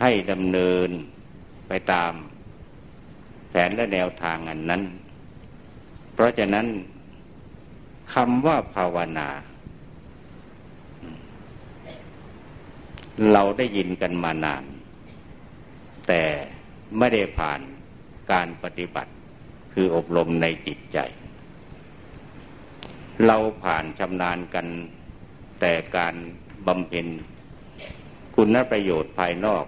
ให้ดำเนินไปตามแผนและแนวทางอันนั้น เพราะฉะนั้นคำว่าภาวนา เราได้ยินกันมานาน แต่ไม่ได้ผ่านการปฏิบัติคืออบรมในจิตใจ เราผ่านชำนาญกันแต่การบำเพ็ญคุณประโยชน์ภายนอก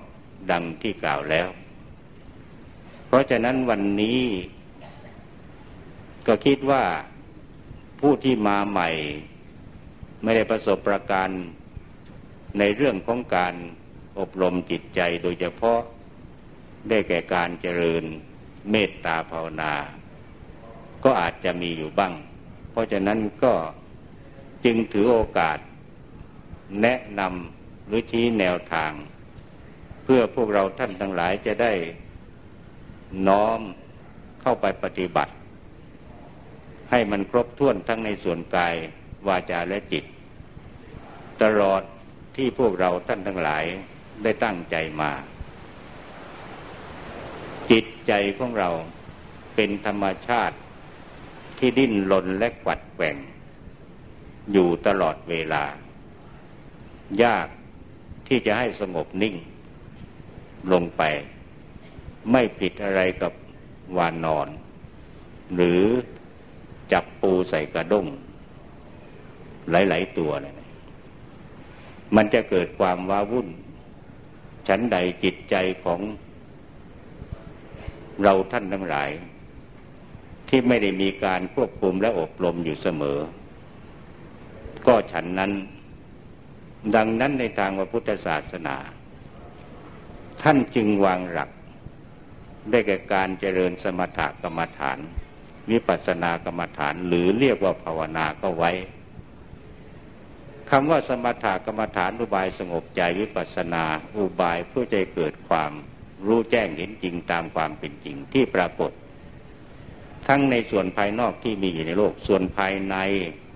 ดังที่กล่าวแล้ว เพราะฉะนั้นวันนี้ ก็คิดว่าผู้ที่มาใหม่ ไม่ได้ประสบประการในเรื่องของการอบรมจิตใจโดยเฉพาะได้แก่การเจริญเมตตาภาวนา ก็อาจจะมีอยู่บ้าง เพราะฉะนั้นก็จึงถือโอกาสแนะนำหรือชี้แนวทาง พื่อพวกเราท่านทั้งหลายจะได้น้อมเข้าไปปฏิบัติ ให้มันครบถ้วนทั้งในส่วนกายวาจาและจิต ตลอดที่พวกเราท่านทั้งหลายได้ตั้งใจมา จิตใจของเราเป็นธรรมชาติที่ดิ้นรนและกวัดแกว่ง อยู่ตลอดเวลา ยากที่จะให้สงบนิ่ง ลงไป ไม่ผิดอะไรกับวานนอน หรือจับปูใส่กระด้งหลายๆตัวเลยมันจะเกิดความว้าวุ่น ชั้นใดจิตใจของเราท่านทั้งหลาย ที่ไม่ได้มีการควบคุมและอบรมอยู่เสมอ ก็ฉันนั้น ดังนั้นในทางพระพุทธศาสนา ท่านจึงวางหลัก ได้แก่การเจริญสมถกรรมฐานวิปัสสนากรรมฐานหรือเรียกว่าภาวนาก็ไว้คำว่าสมถกรรมฐานอุบายสงบใจวิปัสสนาอุบายเพื่อใจเกิดความรู้แจ้งเห็นจริงตามความเป็นจริงที่ปรากฏ ทั้งในส่วนภายนอกที่มีอยู่ในโลกส่วนภายใน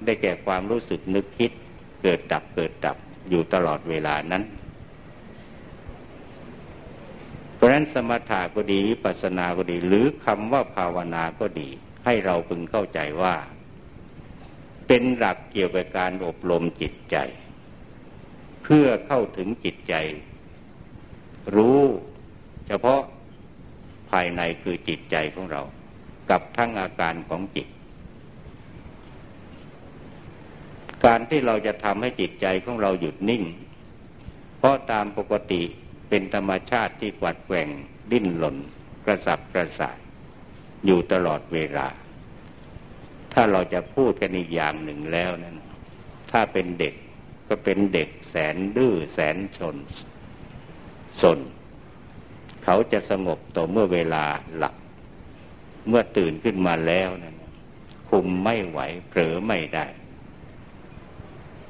ได้แก่ความรู้สึกนึกคิด เกิดดับเกิดดับอยู่ตลอดเวลานั้น เพ ราะฉะนั้นสมถะก็ดีวิปัสสนาก็ดี หรือคำว่าภาวนาก็ดี ให้เราพึงเข้าใจว่า เป็นหลักเกี่ยวกับการอบรมจิตใจ เพื่อเข้าถึงจิตใจ รู้เฉพาะภายในคือจิตใจของเรา กับทั้งอาการของจิต การที่เราจะทำให้จิตใจของเราหยุดนิ่ง เพราะตามปกติ เป็นธรรมชาติที่กวัดแกว่งดิ้นหล่นกระสับกระส่าย อยู่ตลอดเวลา ถ้าเราจะพูดกันอีกอย่างหนึ่งแล้วนั้น ถ้าเป็นเด็กก็เป็นเด็กแสนดื้อแสนชนสน เขาจะสงบต่อเมื่อเวลาหลับ เมื่อตื่นขึ้นมาแล้วนั้นคุมไม่ไหวเผลอไม่ได้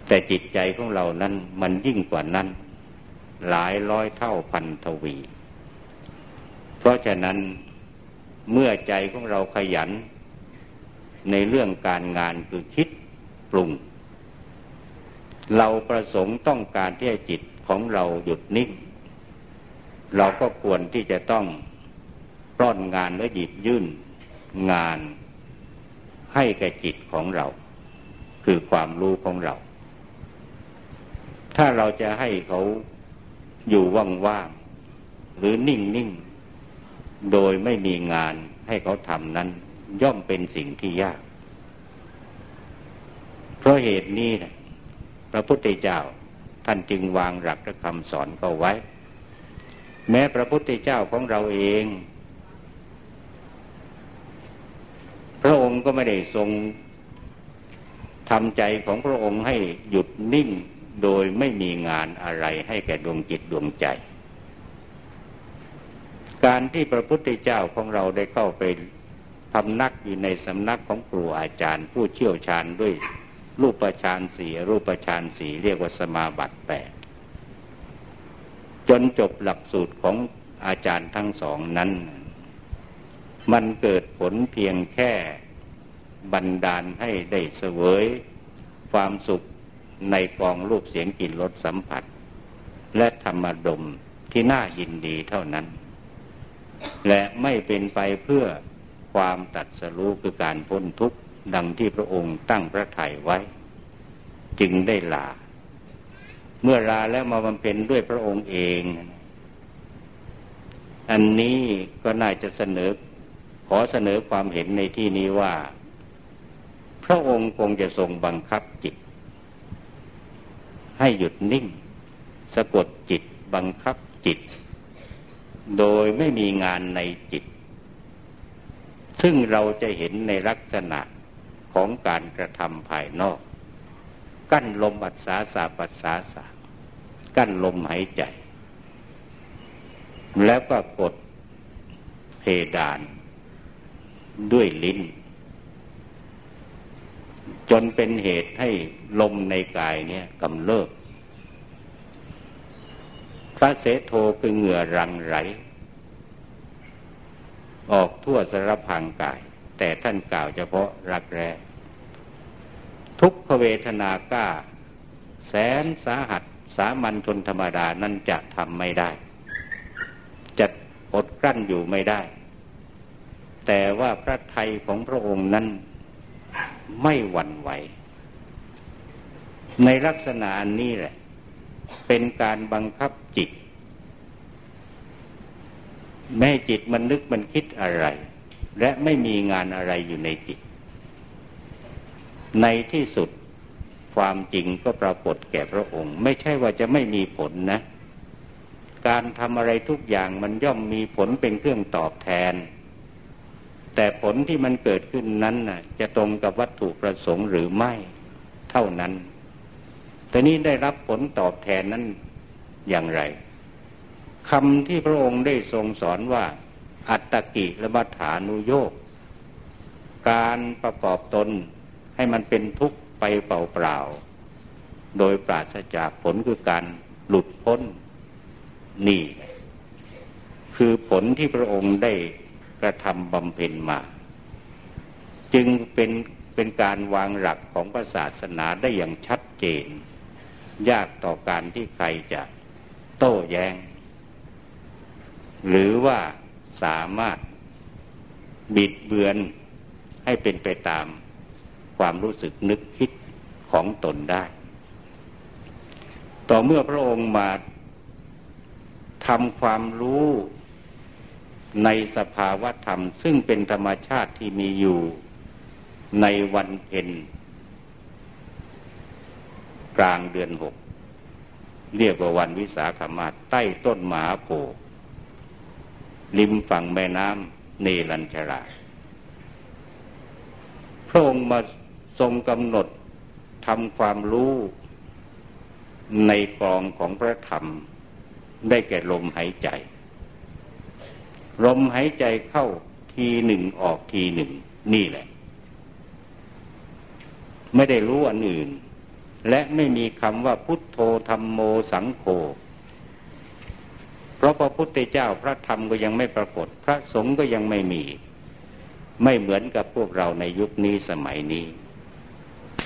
แต่จิตใจของเรานั้นมันยิ่งกว่านั้น หลายร้อยเท่าพันทวี เพราะฉะนั้นเมื่อใจของเราขยัน ในเรื่องการงานคือคิดปรุง เราประสงค์ต้องการที่ให้จิตของเราหยุดนิ่ง เราก็ควรที่จะต้องร่อนงานและหยิบยื่นงานให้แก่จิตของเรา คือความรู้ของเรา ถ้าเราจะให้เขา อยู่ว่างๆหรือนิ่งๆโดยไม่มีงานให้เขาทำนั้น ย่อมเป็นสิ่งที่ยาก เพราะเหตุนี้นะพระพุทธเจ้าท่านจึงวางหลักและคำสอนก็ไว้ แม้พระพุทธเจ้าของเราเอง พระองค์ก็ไม่ได้ทรงทำใจของพระองค์ให้หยุดนิ่ง โดยไม่มีงานอะไรให้แก่ดวงจิตดวงใจ การที่พระพุทธเจ้าของเราได้เข้าไปพำนักอยู่ในสำนักของครูอาจารย์ ผู้เชี่ยวชาญด้วยรูปฌานสีรูปฌานสีเรียกว่าสมาบัติแปดจนจบหลักสูตรของอาจารย์ทั้งสองนั้น มันเกิดผลเพียงแค่บันดาลให้ได้เสวย ความสุข ในกองรูปเสียงกลิ่นรสสัมผัส และธรรมดมที่น่ายินดีเท่านั้น และไม่เป็นไปเพื่อความตัดสรู้คือการพ้นทุกข์ดังที่พระองค์ตั้งพระทัยไว้ จึงได้ลา เมื่อลาแล้วมาบำเพ็ญด้วยพระองค์เอง อันนี้ก็น่าจะเสนอ ขอเสนอความเห็นในที่นี้ว่า พระองค์คงจะทรงบังคับจิต ให้หยุดนิ่ง สะกดจิตบังคับจิต โดยไม่มีงานในจิต ซึ่งเราจะเห็นในลักษณะของการกระทำภายนอก กั้นลมอัศสาสาปัสสาสากั้นลมหายใจ แล้วก็กดเพดานด้วยลิ้น จนเป็นเหตุให้ลมในกายเนี่ยกำเริบพระเสโทคือเหงื่อรังไหลออกทั่วสารพังกาย แต่ท่านกล่าวเฉพาะรักแร้ทุกขเวทนากล้า แสนสาหัสสามัญชนธรรมดานั้นจะทำไม่ได้ จะอดกลั้นอยู่ไม่ได้ แต่ว่าพระไทยของพระองค์นั้น ไม่หวั่นไหว ในลักษณะอันนี้แหละ เป็นการบังคับจิตแม่จิตมันนึกมันคิดอะไร และไม่มีงานอะไรอยู่ในจิต ในที่สุดความจริงก็ปรากฏแก่พระองค์ ไม่ใช่ว่าจะไม่มีผลนะ การทำอะไรทุกอย่างมันย่อมมีผลเป็นเครื่องตอบแทน แต่ผลที่มันเกิดขึ้นนั้นน่ะ จะตรงกับวัตถุประสงค์หรือไม่เท่านั้น แต่นี้ได้รับผลตอบแทนนั้นอย่างไรคำที่พระองค์ได้ทรงสอนว่า อัตตกิและมัฐานุโยกการประกอบตนให้มันเป็นทุกข์ไปเปล่าๆ โดยปราศจากผลคือการหลุดพ้นนี่ คือผลที่พระองค์ได้ ระทำบำเพ็ญมา จึงเป็นเป็นการวางหลักของพระศาสนาได้อย่างชัดเจน ยากต่อการที่ใครจะโต้แยง้ง หรือว่าสามารถบิดเบือนให้เป็นไปตามความรู้สึกนึกคิดของตนได้ ต่อเมื่อพระองค์มาทำความรู้ ในสภาวะธรรม ซึ่งเป็นธรรมชาติที่มีอยู่ในวันเพ็ญกลางเดือนหกเรียกว่าวันวิสาขมาใต้ต้นหมาโพธิ์ริมฝั่งแม่น้ำเนรัญชราพระองค์มาทรงกำหนดทำความรู้ในกองของพระธรรม ได้แก่ลมหายใจ ลมหายใจเข้าทีหนึ่งออกทีหนึ่ง นี่แหละ ไม่ได้รู้อันอื่น และไม่มีคำว่าพุทโธธรรมโมสังโฆเพราะพระพุทธเจ้าพระธรรมก็ยังไม่ปรากฏ พระสงฆ์ก็ยังไม่มี ไม่เหมือนกับพวกเราในยุคนี้สมัยนี้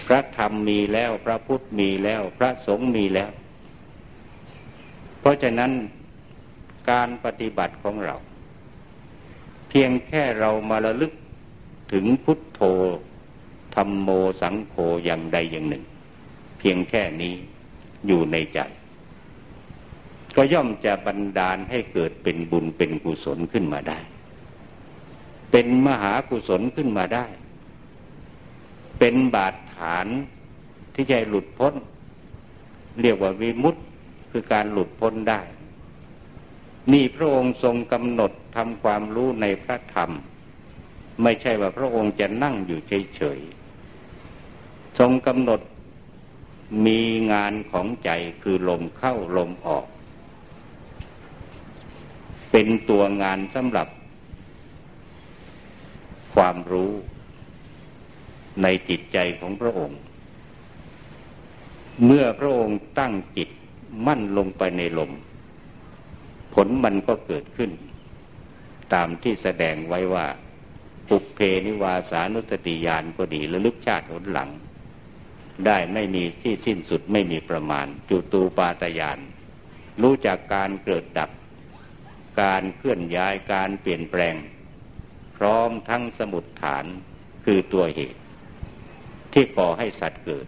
พระธรรมมีแล้วพระพุทธมีแล้ว พระสงฆ์มีแล้ว เพราะฉะนั้นการปฏิบัติของเรา เพียงแค่เรามาระลึกถึงพุทโธธรรมโมสังโฆอย่างใดอย่างหนึ่ง เพียงแค่นี้อยู่ในใจ ก็ย่อมจะบันดาลให้เกิดเป็นบุญเป็นกุศลขึ้นมาได้ เป็นมหากุศลขึ้นมาได้ เป็นบาดฐานที่จะหลุดพ้น เรียกว่าวิมุตติคือการหลุดพ้นได้ นี่พระองค์ทรงกำหนดทำความรู้ในพระธรรม ไม่ใช่ว่าพระองค์จะนั่งอยู่เฉยๆทรงกำหนดมีงานของใจคือลมเข้าลมออก เป็นตัวงานสำหรับความรู้ในจิตใจของพระองค์ เมื่อพระองค์ตั้งจิตมั่นลงไปในลม ลมันก็เกิดขึ้น ตามที่แสดงไว้ว่า ปุเพนิวาสานุสติยานก็ดีระลึกชาติหนหลัง ได้ไม่มีที่สิ้นสุดไม่มีประมาณ จุตูปาตยาน รู้จากการเกิดดับ การเคลื่อนย้ายการเปลี่ยนแปลง พร้อมทั้งสมุดฐานคือตัวเหตุ ที่ก่อให้สัตว์เกิด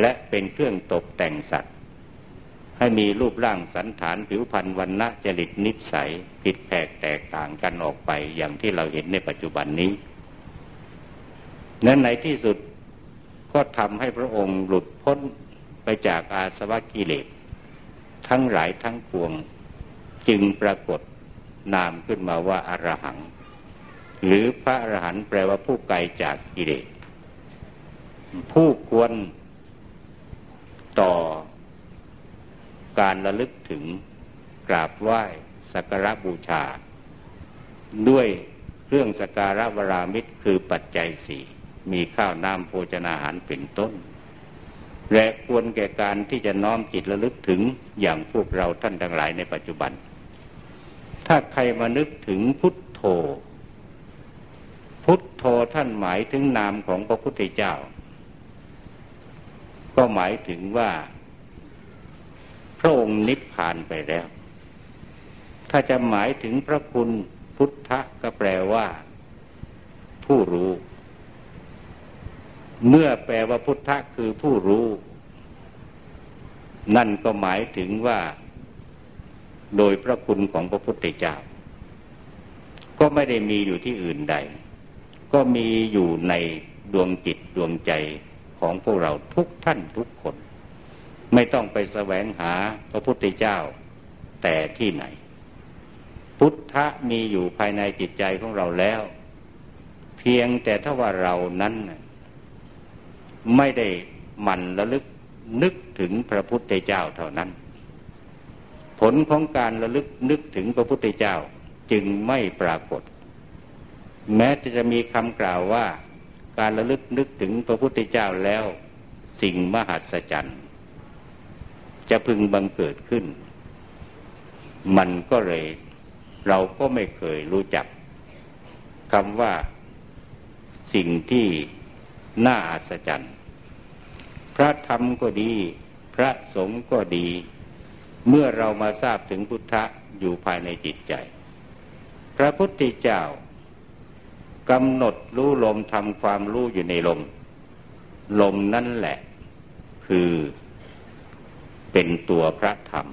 และเป็นเครื่องตกแต่งสัตว์ ให้มีรูปร่างสันฐานผิวพรรณวันณะจริตนิสัย ผิดแผกแตกต่างกันออกไปอย่างที่เราเห็นในปัจจุบันนี้ นั้นในที่สุดก็ทำให้พระองค์หลุดพ้นไปจากอาสวะกิเลส ทั้งหลายทั้งปวงจึงปรากฏนามขึ้นมาว่าอารหัง หรือพระอรหันต์แปลว่าผู้ไกลจากกิเลส ผู้ควรต่อ การระลึกถึงกราบไหว้สักการะบูชา ด้วยเครื่องสักการะวรามิตรคือปัจจัยสี่มีข้าวน้ำโภชนาหารเป็นต้น และควรแก่การที่จะน้อมจิตระลึกถึงอย่างพวกเราท่านทั้งหลายในปัจจุบัน ถ้าใครมานึกถึงพุทโธ พุทโธท่านหมายถึงนามของพระพุทธเจ้า ก็หมายถึงว่า พระองค์นิพพานไปแล้ว ถ้าจะหมายถึงพระคุณพุทธก็แปลว่า ผู้รู้ เมื่อแปลว่าพุทธคือผู้รู้ นั่นก็หมายถึงว่า โดยพระคุณของพระพุทธเจ้า ก็ไม่ได้มีอยู่ที่อื่นใด ก็มีอยู่ในดวงจิตดวงใจของพวกเราทุกท่านทุกคน ไม่ต้องไปแสวงหาพระพุทธเจ้าแต่ที่ไหน พุทธะมีอยู่ภายในจิตใจของเราแล้ว เพียงแต่ถ้าว่าเรานั้น ไม่ได้มันระลึกนึกถึงพระพุทธเจ้าเท่านั้น ผลของการระลึกนึกถึงพระพุทธเจ้าจึงไม่ปรากฏ แม้จะมีคำกล่าวว่า การระลึกนึกถึงพระพุทธเจ้าแล้ว สิ่งมหัศจรรย์ จะพึงบังเกิดขึ้น มันก็เลย เราก็ไม่เคยรู้จักคำว่าสิ่งที่น่าอัศจรรย์ พระธรรมก็ดี พระสงฆ์ก็ดี เมื่อเรามาทราบถึงพุทธะอยู่ภายในจิตใจ พระพุทธเจ้ากำหนดรู้ลมทำความรู้อยู่ในลม ลมนั่นแหละ คือ เป็นตัวพระธรรม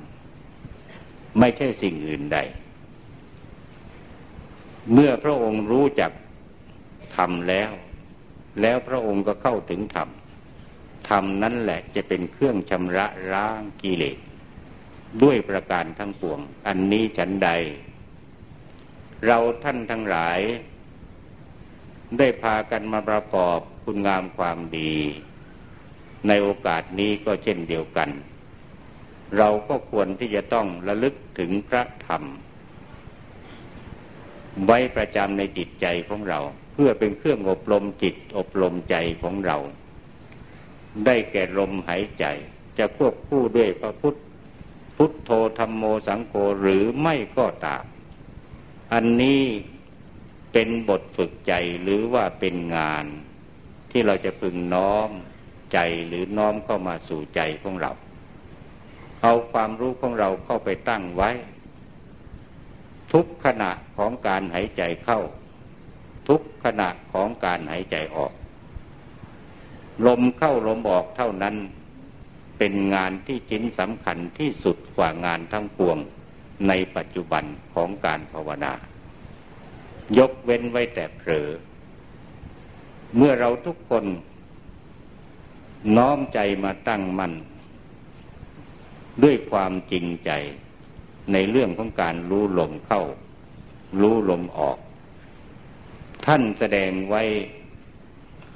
ไม่ใช่สิ่งอื่นใด เมื่อพระองค์รู้จักธรรมแล้ว แล้วพระองค์ก็เข้าถึงธรรมธรรมนั้นแหละจะเป็นเครื่องชำระล้างกิเลสด้วยประการทั้งปวง อันนี้ฉันใด เราท่านทั้งหลาย ได้พากันมาประกอบคุณงามความดี ในโอกาสนี้ก็เช่นเดียวกัน เราก็ควรที่จะต้องระลึกถึงพระธรรม ไว้ประจำในจิตใจของเรา เพื่อเป็นเครื่องอบรมจิตอบรมใจของเรา ได้แก่ลมหายใจ จะควบคู่ด้วยพระพุทธพุทโธธรรมโมสังโฆหรือไม่ก็ตาม อันนี้เป็นบทฝึกใจหรือว่าเป็นงาน ที่เราจะพึงน้อมใจหรือน้อมเข้ามาสู่ใจของเรา เอาความรู้ของเราเข้าไปตั้งไว้ ทุกขณะของการหายใจเข้า ทุกขณะของการหายใจออก ลมเข้าลมออกเท่านั้นเป็นงานที่ชิ้นสำคัญที่สุดกว่างานทั้งปวงในปัจจุบันของการภาวนายกเว้นไว้แต่เผลอ เมื่อเราทุกคน น้อมใจมาตั้งมัน่น ด้วยความจริงใจในเรื่องของการรู้ลมเข้า รู้ลมออก ท่านแสดงไว้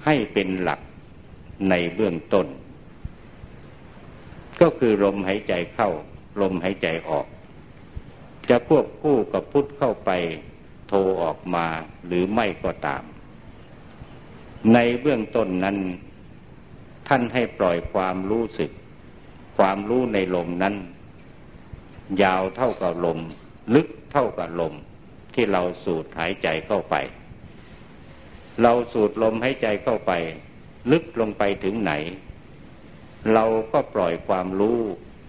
ให้เป็นหลักในเบื้องต้น ก็คือลมหายใจเข้า ลมหายใจออก จะควบคู่กับพุทธเข้าไปโทรออกมาหรือไม่ก็ตาม ในเบื้องต้นนั้น ท่านให้ปล่อยความรู้สึก ความรู้ในลมนั้น ยาวเท่ากับลม ลึกเท่ากับลม ที่เราสูดหายใจเข้าไป เราสูดลมหายใจเข้าไป ลึกลงไปถึงไหน เราก็ปล่อยความรู้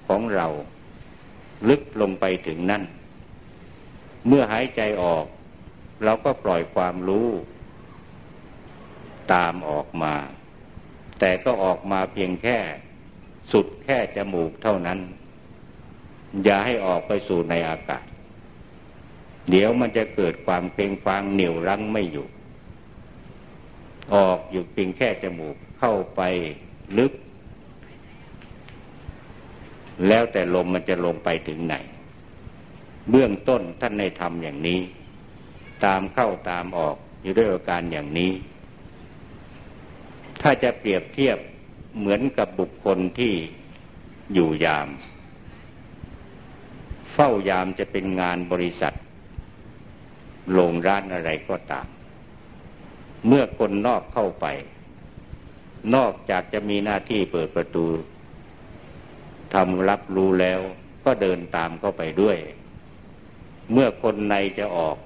ของเรา ลึกลงไปถึงนั่น เมื่อหายใจออก เราก็ปล่อยความรู้ ตามออกมา แต่ก็ออกมาเพียงแค่ สุดแค่จมูกเท่านั้น อย่าให้ออกไปสู่ในอากาศ เดี๋ยวมันจะเกิดความเพลงฟังเหนียวรั้งไม่อยู่ ออกอยู่เพียงแค่จมูกเข้าไปลึก แล้วแต่ลมมันจะลงไปถึงไหน เบื้องต้นท่านในทำอย่างนี้ ตามเข้าตามออกอยู่ด้วยอาการอย่างนี้ ถ้าจะเปรียบเทียบ เหมือนกับบุคคลที่อยู่ยาม เฝ้ายามจะเป็นงานบริษัทโรงร้านอะไรก็ตาม เมื่อคนนอกเข้าไป นอกจากจะมีหน้าที่เปิดประตูทำรับรู้แล้วก็เดินตามเข้าไปด้วย เมื่อคนในจะออก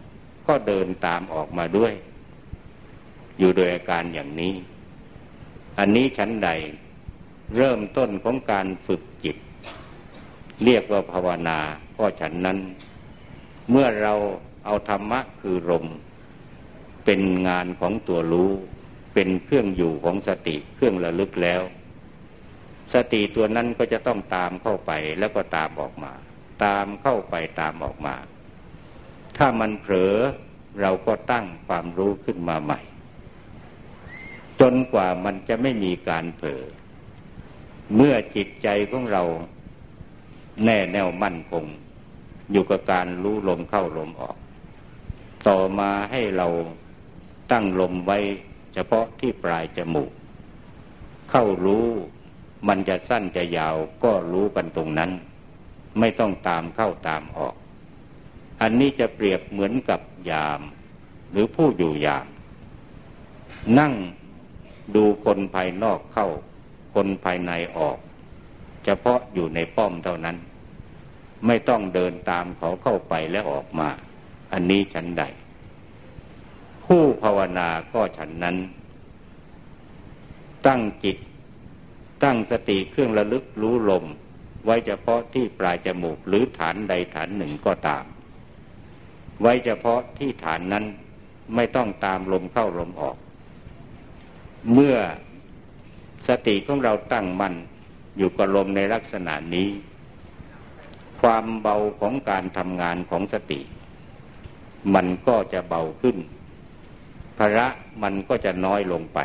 ก็เดินตามออกมาด้วย อยู่โดยอาการอย่างนี้ อันนี้ชั้นใดเริ่มต้นของการฝึกจิต เรียกว่าภาวนาก็ฉันนั้น เมื่อเราเอาธรรมะคือลมเป็นงานของตัวรู้ เป็นเครื่องอยู่ของสติเครื่องระลึกแล้ว สติตัวนั้นก็จะต้องตามเข้าไปแล้วก็ตามออกมา ตามเข้าไปตามออกมา ถ้ามันเผลอเราก็ตั้งความรู้ขึ้นมาใหม่ จนกว่ามันจะไม่มีการเผลอเมื่อจิตใจของเราแน่แน่วมั่นคง อยู่กับการรู้ลมเข้าลมออก ต่อมาให้เราตั้งลมไว้เฉพาะที่ปลายจมูก เข้ารู้มันจะสั้นจะยาวก็รู้กันตรงนั้น ไม่ต้องตามเข้าตามออก อันนี้จะเปรียบเหมือนกับยาม หรือผู้อยู่ยาม นั่ง ดูคนภายนอกเข้า คนภายในออก เฉพาะอยู่ในป้อมเท่านั้น ไม่ต้องเดินตามเขาเข้าไปและออกมา อันนี้ฉันใด ผู้ภาวนาก็ฉันนั้น ตั้งจิต ตั้งสติเครื่องระลึกรู้ลม ไว้เฉพาะที่ปลายจมูกหรือฐานใดฐานหนึ่งก็ตาม ไว้เฉพาะที่ฐานนั้นไม่ต้องตามลมเข้าลมออก เมื่อสติของเราตั้งมั่นอยู่กับลมในลักษณะนี้ ความเบาของการทำงานของสติ มันก็จะเบาขึ้นภาระมันก็จะน้อยลงไป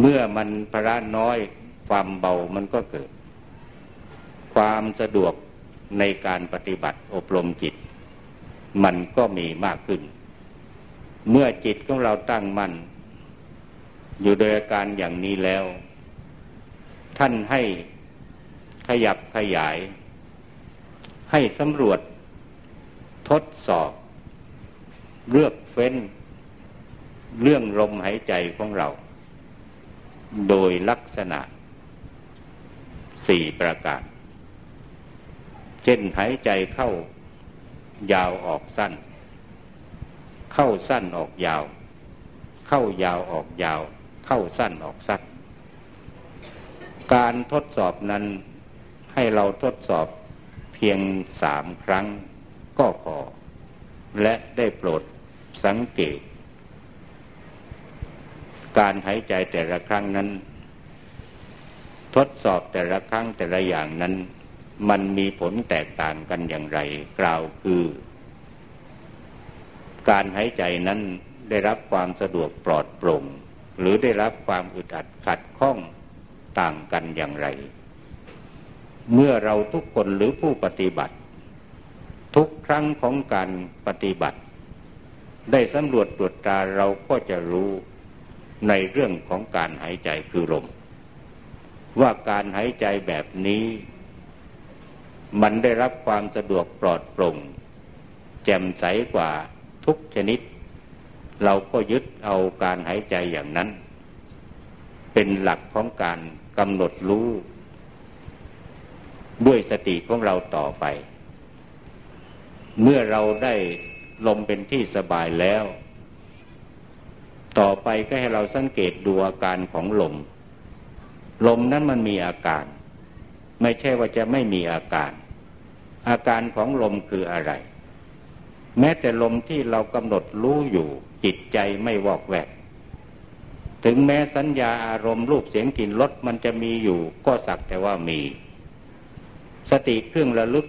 เมื่อมันภาระน้อยความเบามันก็เกิด ความสะดวกในการปฏิบัติอบรมจิต มันก็มีมากขึ้น เมื่อจิตของเราตั้งมั่น อยู่โดยอาการอย่างนี้แล้ว ท่านให้ขยับขยาย ให้สำรวจ ทดสอบ เลือกเฟ้น เรื่องลมหายใจของเรา โดยลักษณะสี่ประการ เช่นหายใจเข้ายาวออกสั้น เข้าสั้นออกยาว เข้ายาวออกยาว เข้าสั้นออกสั้นการทดสอบนั้นให้เราทดสอบเพียงสามครั้งก็พอ และได้โปรดสังเกต การหายใจแต่ละครั้งนั้น ทดสอบแต่ละครั้งแต่ละอย่างนั้น มันมีผลแตกต่างกันอย่างไร กล่าวคือ การหายใจนั้นได้รับความสะดวกปลอดโปร่ง หรือได้รับความอึดอัดขัดข้องต่างกันอย่างไร เมื่อเราทุกคนหรือผู้ปฏิบัติ ทุกครั้งของการปฏิบัติ ได้สำรวจตรวจตราเราก็จะรู้ในเรื่องของการหายใจคือลม ว่าการหายใจแบบนี้ มันได้รับความสะดวกปลอดโปร่ง แจ่มใสกว่าทุกชนิด เราก็ยึดเอาการหายใจอย่างนั้น เป็นหลักของการกำหนดรู้ ด้วยสติของเราต่อไป เมื่อเราได้ลมเป็นที่สบายแล้ว ต่อไปก็ให้เราสังเกตดูอาการของลม ลมนั้นมันมีอาการ ไม่ใช่ว่าจะไม่มีอาการ อาการของลมคืออะไร แม้แต่ลมที่เรากำหนดรู้อยู่ จิตใจไม่วอกแวก ถึงแม้สัญญาอารมณ์รูปเสียงกลิ่นรสมันจะมีอยู่ ก็สักแต่ว่ามี สติเครื่องระลึก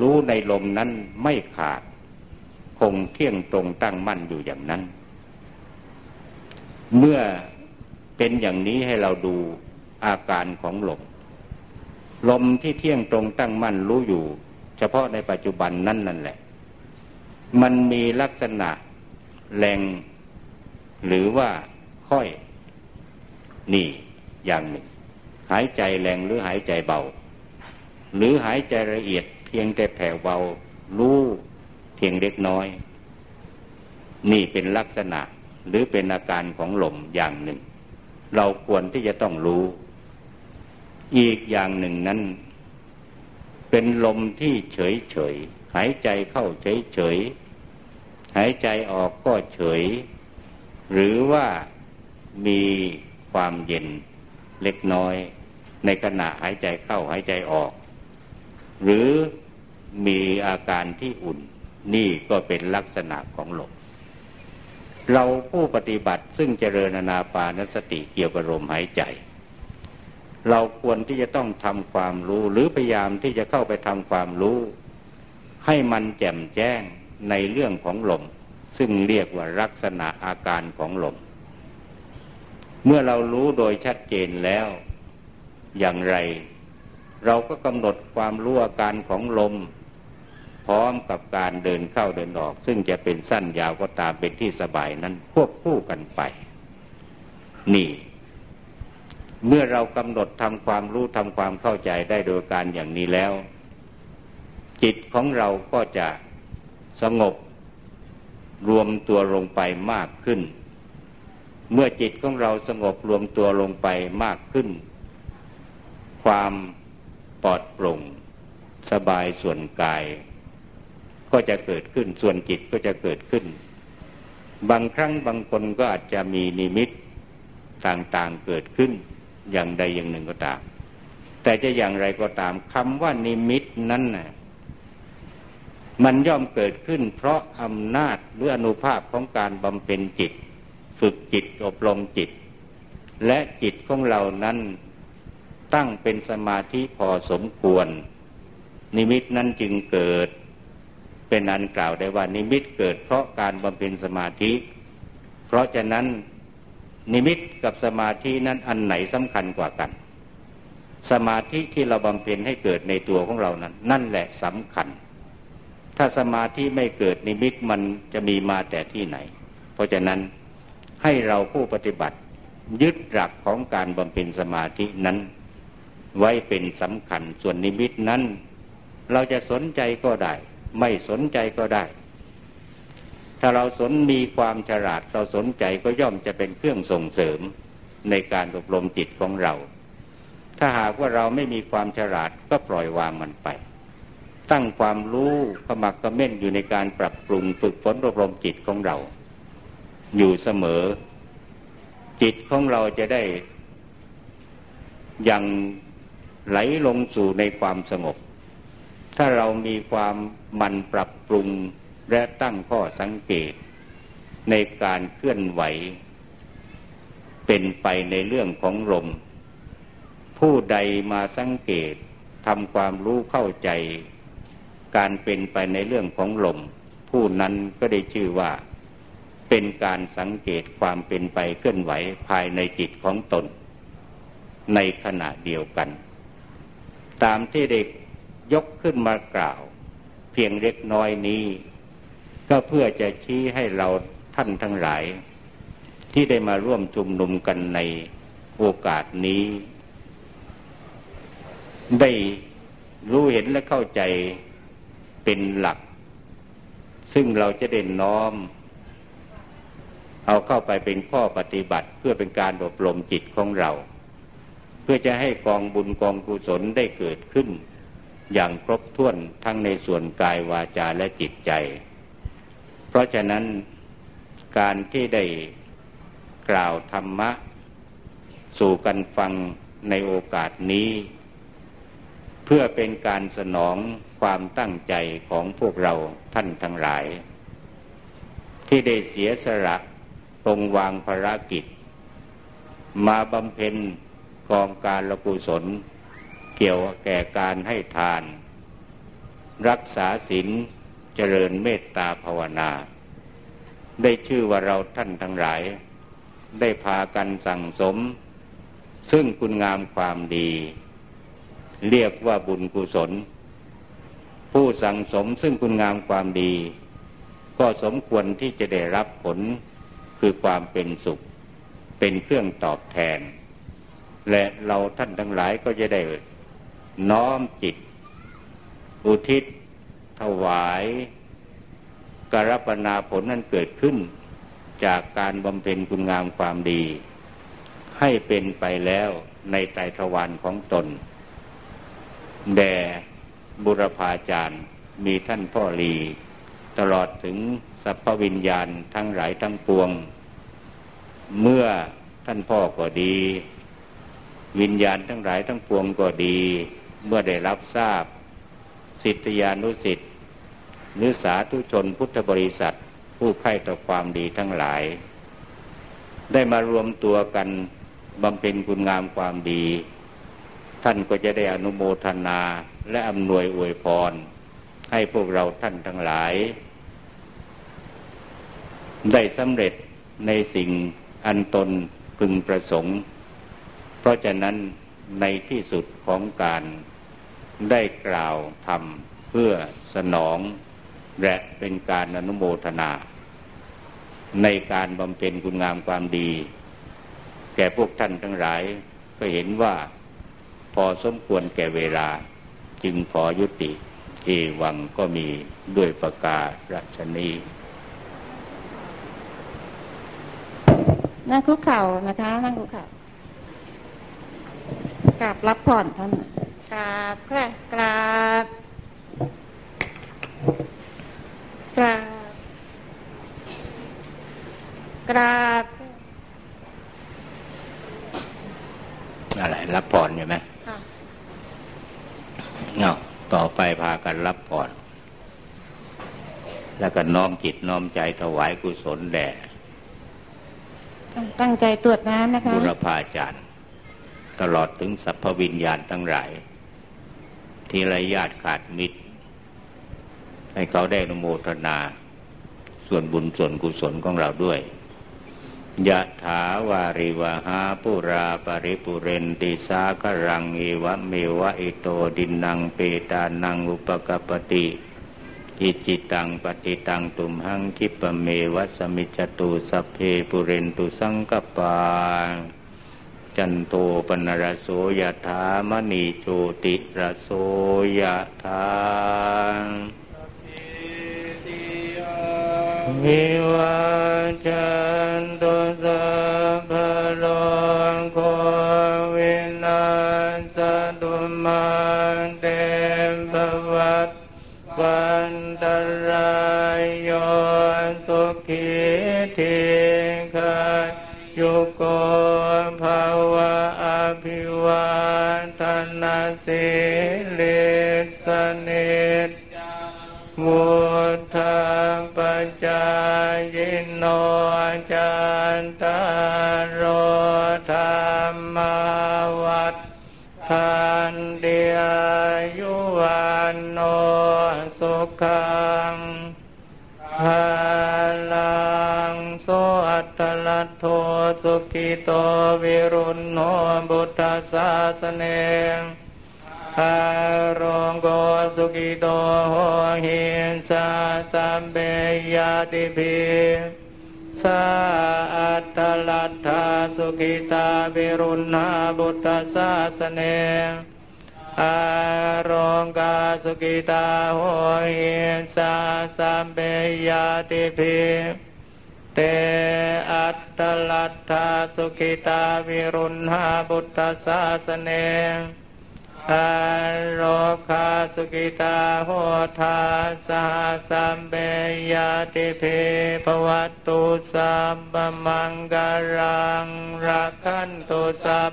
รู้ในลมนั้นไม่ขาด คงเที่ยงตรงตั้งมั่นอยู่อย่างนั้น เมื่อเป็นอย่างนี้ให้เราดูอาการของลมลมที่เที่ยงตรงตั้งมั่นรู้อยู่ เฉพาะในปัจจุบันนั่นนั่นแหละ มันมีลักษณะแรงหรือว่าค่อย นี่อย่างหนึ่ง หายใจแรงหรือหายใจเบา หรือหายใจละเอียดเพียงแต่แผ่วเบารู้เพียงเล็กน้อย นี่เป็นลักษณะหรือเป็นอาการของลมอย่างหนึ่ง เราควรที่จะต้องรู้ อีกอย่างหนึ่งนั้น เป็นลมที่เฉยเฉยหายใจเข้าเฉยเฉย หายใจออกก็เฉย หรือว่ามีความเย็นเล็กน้อย ในขณะหายใจเข้าหายใจออก หรือมีอาการที่อุ่นนี่ก็เป็นลักษณะของลมเราผู้ปฏิบัติซึ่งเจริญนาปานสติเกี่ยวกับลมหายใจ เราควรที่จะต้องทำความรู้หรือพยายามที่จะเข้าไปทำความรู้ ให้มันแจ่มแจ้ง ในเรื่องของลม ซึ่งเรียกว่าลักษณะอาการของลม เมื่อเรารู้โดยชัดเจนแล้ว อย่างไร เราก็กำหนดความรู้อาการของลม พร้อมกับการเดินเข้าเดินออก ซึ่งจะเป็นสั้นยาวก็ตามเป็นที่สบายนั้นควบคู่กันไป นี่เมื่อเรากำหนดทำความรู้ทำความเข้าใจได้โดยการอย่างนี้แล้ว จิตของเราก็จะ สงบรวมตัวลงไปมากขึ้น เมื่อจิตของเราสงบรวมตัวลงไปมากขึ้น ความปลอดโปร่ง สบายส่วนกาย ก็จะเกิดขึ้นส่วนจิตก็จะเกิดขึ้น บางครั้งบางคนก็อาจจะมีนิมิตต่างๆเกิดขึ้นอย่างใดอย่างหนึ่งก็ตาม แต่จะอย่างไรก็ตามคำว่านิมิตนั้นน่ะ มันย่อมเกิดขึ้น เพราะอำนาจหรืออนุภาพของการบำเพ็ญจิต ฝึกจิตอบรมจิต และจิตของเรานั้นตั้งเป็นสมาธิพอสมควร นิมิตนั้นจึงเกิด เป็นอันกล่าวได้ว่านิมิตเกิด เพราะการบำเพ็ญสมาธิ เพราะฉะนั้นนิมิตกับสมาธินั้นอันไหนสำคัญกว่ากัน สมาธิที่เราบำเพ็ญให้เกิดในตัวของเรานั้น นั่นแหละสำคัญ ถ้าสมาธิไม่เกิดนิมิตมันจะมีมาแต่ที่ไหน เพราะฉะนั้นให้เราผู้ปฏิบัติยึดหลักของการบำเพ็ญสมาธินั้น ไว้เป็นสำคัญส่วนนิมิตนั้น เราจะสนใจก็ได้ ไม่สนใจก็ได้ ถ้าเราสนมีความฉลาดเราสนใจก็ย่อมจะเป็นเครื่องส่งเสริมในการอบรมจิตของเรา ถ้าหากว่าเราไม่มีความฉลาดก็ปล่อยวางมันไป ตั้งความรู้ขมักกระเม่นอยู่ในการปรับปรุงฝึกฝนอบรมจิตของเรา อยู่เสมอ จิตของเราจะได้ ยังไหลลงสู่ในความสงบ ถ้าเรามีความมันปรับปรุงและตั้งข้อสังเกต ในการเคลื่อนไหว เป็นไปในเรื่องของลมผู้ใดมาสังเกตทำความรู้เข้าใจ การเป็นไปในเรื่องของลม ผู้นั้นก็ได้ชื่อว่า เป็นการสังเกตความเป็นไปเคลื่อนไหวภายในจิตของตน ในขณะเดียวกัน ตามที่เด็กยกขึ้นมากล่าว เพียงเล็กน้อยนี้ ก็เพื่อจะชี้ให้เราท่านทั้งหลาย ที่ได้มาร่วมชุมนุมกันในโอกาสนี้ ได้รู้เห็นและเข้าใจ เป็นหลัก ซึ่งเราจะเด่นน้อม เอาเข้าไปเป็นข้อปฏิบัติเพื่อเป็นการอบรมจิตของเรา เพื่อจะให้กองบุญกองกุศลได้เกิดขึ้น อย่างครบถ้วนทั้งในส่วนกายวาจาและจิตใจ เพราะฉะนั้นการที่ได้กล่าวธรรมะ สู่กันฟังในโอกาสนี้ เพื่อเป็นการสนอง ความตั้งใจของพวกเราท่านทั้งหลาย ที่ได้เสียสละตรงวางภารกิจ มาบำเพ็ญกองการละกุศล เกี่ยวแก่การให้ทาน รักษาศีลเจริญเมตตาภาวนา ได้ชื่อว่าเราท่านทั้งหลาย ได้พากันสั่งสม ซึ่งคุณงามความดี เรียกว่าบุญกุศล ผู้สั่งสมซึ่งคุณงามความดี ก็สมควรที่จะได้รับผลคือความเป็นสุข เป็นเครื่องตอบแทน และเราท่านทั้งหลายก็จะได้น้อมจิต อุทิศ ถวายกรปนาผลนั้นเกิดขึ้น จากการบำเพ็ญคุณงามความดี ให้เป็นไปแล้วในไตรทวารของตนแด่ บุรพาจารย์ มีท่านพ่อลี ตลอดถึงสัพพวิญญาณทั้งหลายทั้งปวง เมื่อท่านพ่อก็ดี วิญญาณทั้งหลายทั้งปวงก็ดี เมื่อได้รับทราบ สิทธิานุสิทธิหรือสาธุชนพุทธบริษัท ผู้ใคร่ต่อความดีทั้งหลาย ได้มารวมตัวกันบำเพ็ญคุณงามความดี ท่านก็จะได้อนุโมทนา และอำนวยอวยพร ให้พวกเราท่านทั้งหลาย ได้สำเร็จในสิ่งอันตนพึงประสงค์ เพราะฉะนั้นในที่สุดของการได้กล่าวทำเพื่อสนอง และเป็นการอนุโมทนา ในการบำเพ็ญคุณงามความดี แก่พวกท่านทั้งหลายก็เห็นว่าพอสมควรแก่เวลา จึงขอยุติ เอวังก็มีด้วยประกาศรัชนีนั่งคุกเข่านะคะ นั่งคุกเข่ากราบรับผ่อนท่านกราบแค่กราบกราบกราบอะไรรับผ่อนใช่ไหม เนาะต่อไปพากันรับผ่อน แล้วก็น้อมจิตน้อมใจถวายกุศลแด่ตั้งใจตรวจน้ำนะคะ บุรพาจารย์ ตลอดถึงสัพพวิญญาณทั้งหลาย ที่ระญาติขาดมิตร ให้เขาได้นโมทนา ส่วนบุญส่วนกุศลของเราด้วย ยะถาวาริวหาปุราปริปุเรนติสาครังเอวะเมวะอิโตดินนางเปตานังอุปกปติอิจิตังปฏิตังตุมหังคิปเมวะสมิจตุสัพเพปุเรนตุสังกปาจันโตปนรโสยะถามณีโจติรโสยะถา วิวัจันตุสัพพโลกวินาสตุมาเตภวัตวันตรายโยสุขีทิคายุโกภาวะอภิวาทนาสิเลิสนิวุายโนจันตารโรธรรมวัฏทันเดียยุวันโนสุขังภาลังโสอัตลัตโทสุขิโตวิรุณโนบุตตสาสเน อารมโกสุกิโตโหหินสาสัมเบยติภิสาอัตตลัทธาสุขิตาวิรุณาบุตตสาสเนอารมกาสุกิตาโหหินสาสัมเบยติภิเตอัตตลัทธาสุขิตาวิรุณาบุตตสาสเน อโรคาสุกิตาโหทาสหสัมเบยติเพภวัตตุสัมบมังกรังรักขันตุสัพ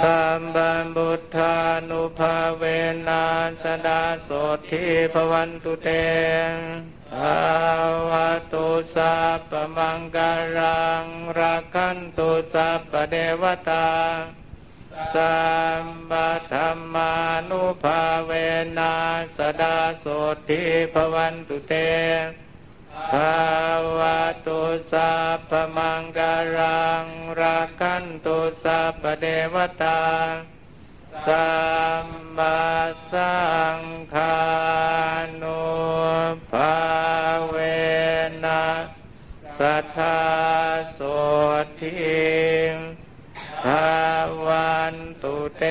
สัมบัมบุทธานุภาเวนัสดาโสทิภวันตุเตภาวตุสัพพมังกรังรักขันตุสัพพเดวตา สัมปธรรมานุภาเวนัสดาโสติพวันตุเตภาวะตุสัพพมังกรังรักขันตุสัพเดวตาสัมมาสังฆานุภาเวนะสัทธาโสทิ ภาวันตุเต